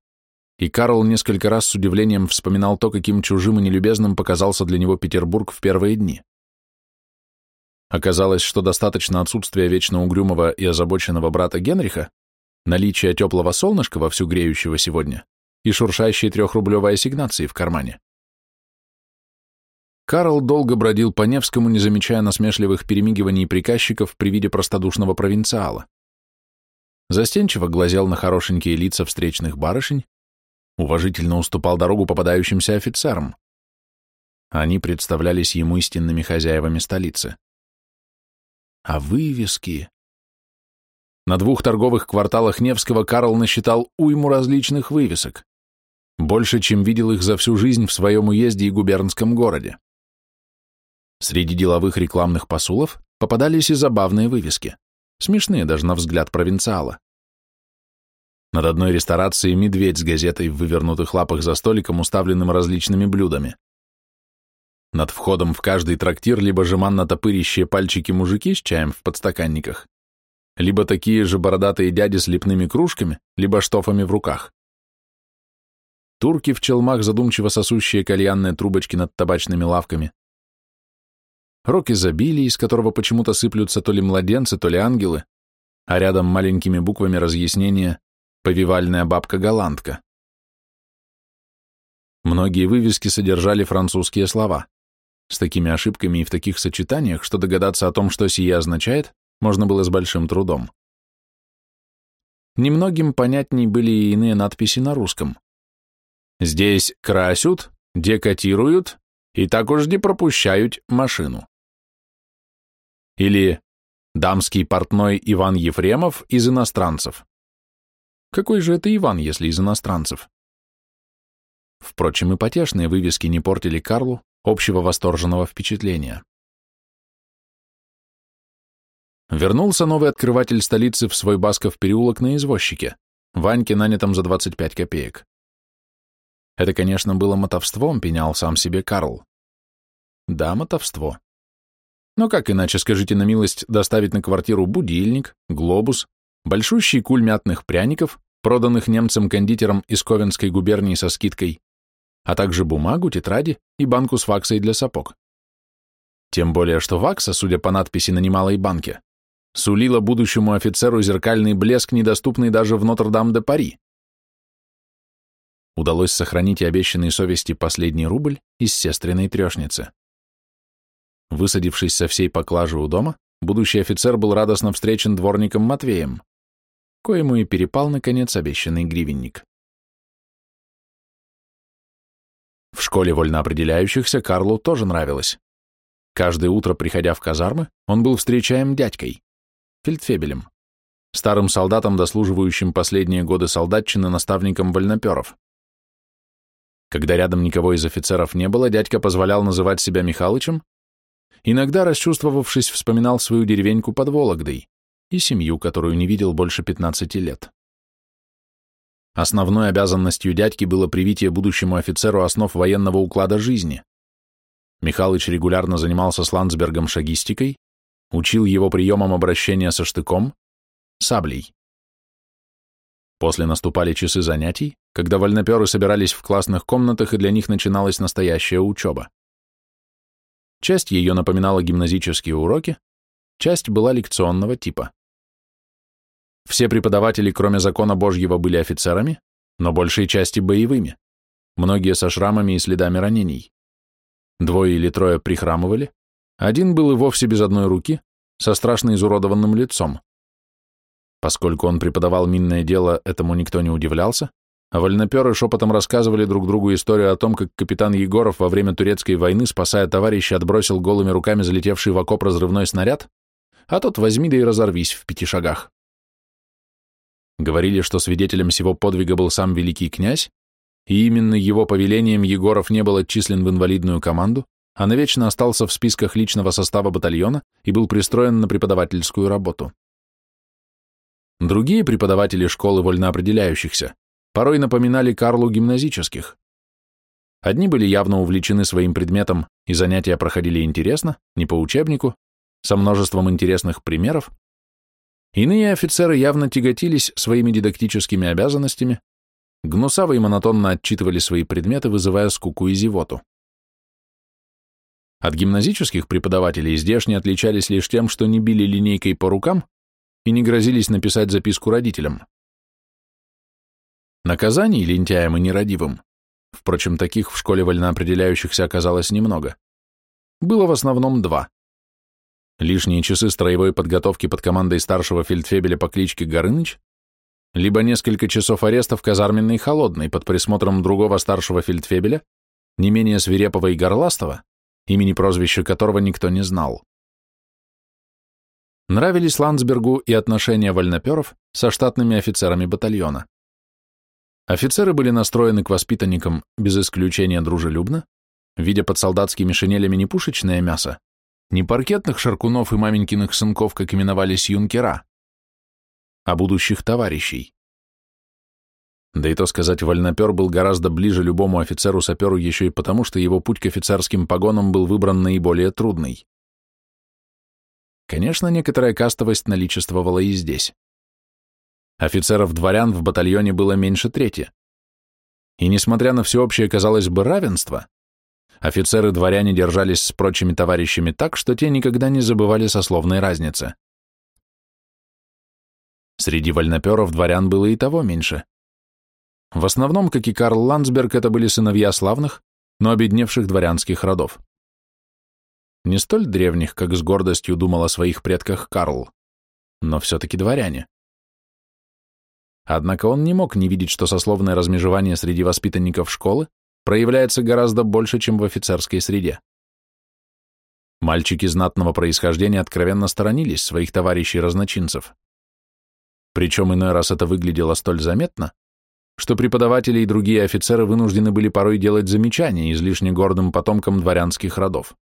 и Карл несколько раз с удивлением вспоминал то, каким чужим и нелюбезным показался для него Петербург в первые дни. Оказалось, что достаточно отсутствия вечно угрюмого и озабоченного брата Генриха, наличия теплого солнышка вовсю греющего сегодня и шуршащей трехрублевой ассигнации в кармане. Карл долго бродил по Невскому, не замечая насмешливых перемигиваний приказчиков при виде простодушного провинциала. Застенчиво глазел на хорошенькие лица встречных барышень, уважительно уступал дорогу попадающимся офицерам. Они представлялись ему истинными хозяевами столицы. А вывески... На двух торговых кварталах Невского Карл насчитал уйму различных вывесок. Больше, чем видел их за всю жизнь в своем уезде и губернском городе. Среди деловых рекламных посулов попадались и забавные вывески, смешные даже на взгляд провинциала. Над одной ресторацией медведь с газетой в вывернутых лапах за столиком, уставленным различными блюдами. Над входом в каждый трактир либо жеманно топырящие пальчики мужики с чаем в подстаканниках, либо такие же бородатые дяди с лепными кружками, либо штофами в руках. Турки в челмах, задумчиво сосущие кальянные трубочки над табачными лавками, рок изобилия, из которого почему-то сыплются то ли младенцы, то ли ангелы, а рядом маленькими буквами разъяснение «Повивальная бабка-голландка». Многие вывески содержали французские слова, с такими ошибками и в таких сочетаниях, что догадаться о том, что сие означает, можно было с большим трудом. Немногим понятней были и иные надписи на русском. Здесь красят, декотируют и так уж не пропущают машину. Или дамский портной Иван Ефремов из иностранцев. Какой же это Иван, если из иностранцев? Впрочем, и потешные вывески не портили Карлу общего восторженного впечатления. Вернулся новый открыватель столицы в свой Басков переулок на извозчике, Ваньке, нанятом за 25 копеек. Это, конечно, было мотовством, пенял сам себе Карл. Да, мотовство. Но как иначе, скажите на милость, доставить на квартиру будильник, глобус, большущий куль мятных пряников, проданных немцам-кондитерам из Ковенской губернии со скидкой, а также бумагу, тетради и банку с ваксой для сапог. Тем более, что вакса, судя по надписи на немалой банке, сулила будущему офицеру зеркальный блеск, недоступный даже в Нотр-Дам-де-Пари. Удалось сохранить и обещанный совести последний рубль из сестриной трешницы. Высадившись со всей поклажи у дома, будущий офицер был радостно встречен дворником Матвеем, коему и перепал, наконец, обещанный гривенник. В школе вольноопределяющихся Карлу тоже нравилось. Каждое утро, приходя в казармы, он был встречаем дядькой, фельдфебелем, старым солдатом, дослуживающим последние годы солдатчины наставником вольноперов. Когда рядом никого из офицеров не было, дядька позволял называть себя Михалычем Иногда, расчувствовавшись, вспоминал свою деревеньку под Вологдой и семью, которую не видел больше 15 лет. Основной обязанностью дядьки было привитие будущему офицеру основ военного уклада жизни. Михалыч регулярно занимался с Ландсбергом шагистикой, учил его приемам обращения со штыком, саблей. После наступали часы занятий, когда вольноперы собирались в классных комнатах, и для них начиналась настоящая учеба. Часть ее напоминала гимназические уроки, часть была лекционного типа. Все преподаватели, кроме закона Божьего, были офицерами, но большей части боевыми, многие со шрамами и следами ранений. Двое или трое прихрамывали, один был и вовсе без одной руки, со страшно изуродованным лицом. Поскольку он преподавал минное дело, этому никто не удивлялся, а вольноперы шепотом рассказывали друг другу историю о том, как капитан Егоров во время турецкой войны, спасая товарища, отбросил голыми руками залетевший в окоп разрывной снаряд, а тот возьми да и разорвись в пяти шагах. Говорили, что свидетелем всего подвига был сам великий князь, и именно его повелением Егоров не был отчислен в инвалидную команду, а навечно остался в списках личного состава батальона и был пристроен на преподавательскую работу. Другие преподаватели школы вольноопределяющихся порой напоминали Карлу гимназических. Одни были явно увлечены своим предметом, и занятия проходили интересно, не по учебнику, со множеством интересных примеров. Иные офицеры явно тяготились своими дидактическими обязанностями, гнусаво и монотонно отчитывали свои предметы, вызывая скуку и зевоту. От гимназических преподавателей здешние отличались лишь тем, что не били линейкой по рукам и не грозились написать записку родителям. Наказаний лентяям и нерадивым, впрочем, таких в школе вольноопределяющихся оказалось немного, было в основном два. Лишние часы строевой подготовки под командой старшего фельдфебеля по кличке Горыныч, либо несколько часов ареста в казарменной холодной под присмотром другого старшего фельдфебеля, не менее свирепого и горластого, имени прозвища которого никто не знал. Нравились Ландсбергу и отношения вольноперов со штатными офицерами батальона. Офицеры были настроены к воспитанникам без исключения дружелюбно, видя под солдатскими шинелями не пушечное мясо, не паркетных шаркунов и маменькиных сынков, как именовались юнкера, а будущих товарищей. Да и то сказать, вольнопер был гораздо ближе любому офицеру-саперу еще и потому, что его путь к офицерским погонам был выбран наиболее трудный. Конечно, некоторая кастовость наличествовала и здесь. Офицеров-дворян в батальоне было меньше трети. И несмотря на всеобщее, казалось бы, равенство, офицеры-дворяне держались с прочими товарищами так, что те никогда не забывали сословной разницы. Среди вольноперов дворян было и того меньше. В основном, как и Карл Ландсберг, это были сыновья славных, но обедневших дворянских родов. Не столь древних, как с гордостью думал о своих предках Карл, но все-таки дворяне. Однако он не мог не видеть, что сословное размежевание среди воспитанников школы проявляется гораздо больше, чем в офицерской среде. Мальчики знатного происхождения откровенно сторонились своих товарищей-разночинцев. Причем иной раз это выглядело столь заметно, что преподаватели и другие офицеры вынуждены были порой делать замечания излишне гордым потомкам дворянских родов.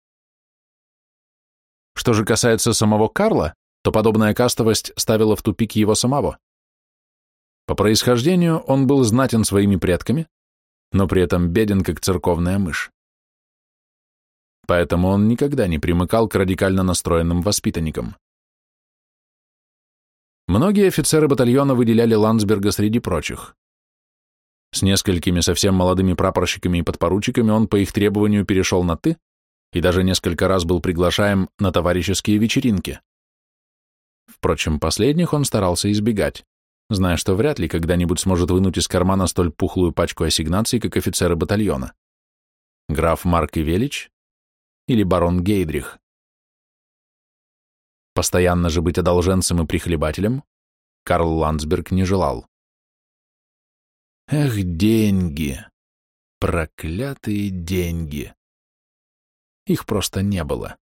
Что же касается самого Карла, то подобная кастовость ставила в тупик его самого. По происхождению он был знатен своими предками, но при этом беден, как церковная мышь. Поэтому он никогда не примыкал к радикально настроенным воспитанникам. Многие офицеры батальона выделяли Ландсберга среди прочих. С несколькими совсем молодыми прапорщиками и подпоручиками он по их требованию перешел на «ты» и даже несколько раз был приглашаем на товарищеские вечеринки. Впрочем, последних он старался избегать, зная, что вряд ли когда-нибудь сможет вынуть из кармана столь пухлую пачку ассигнаций, как офицеры батальона. Граф Марк Ивелич или барон Гейдрих. Постоянно же быть одолженцем и прихлебателем Карл Ландсберг не желал. Эх, деньги! Проклятые деньги! Их просто не было.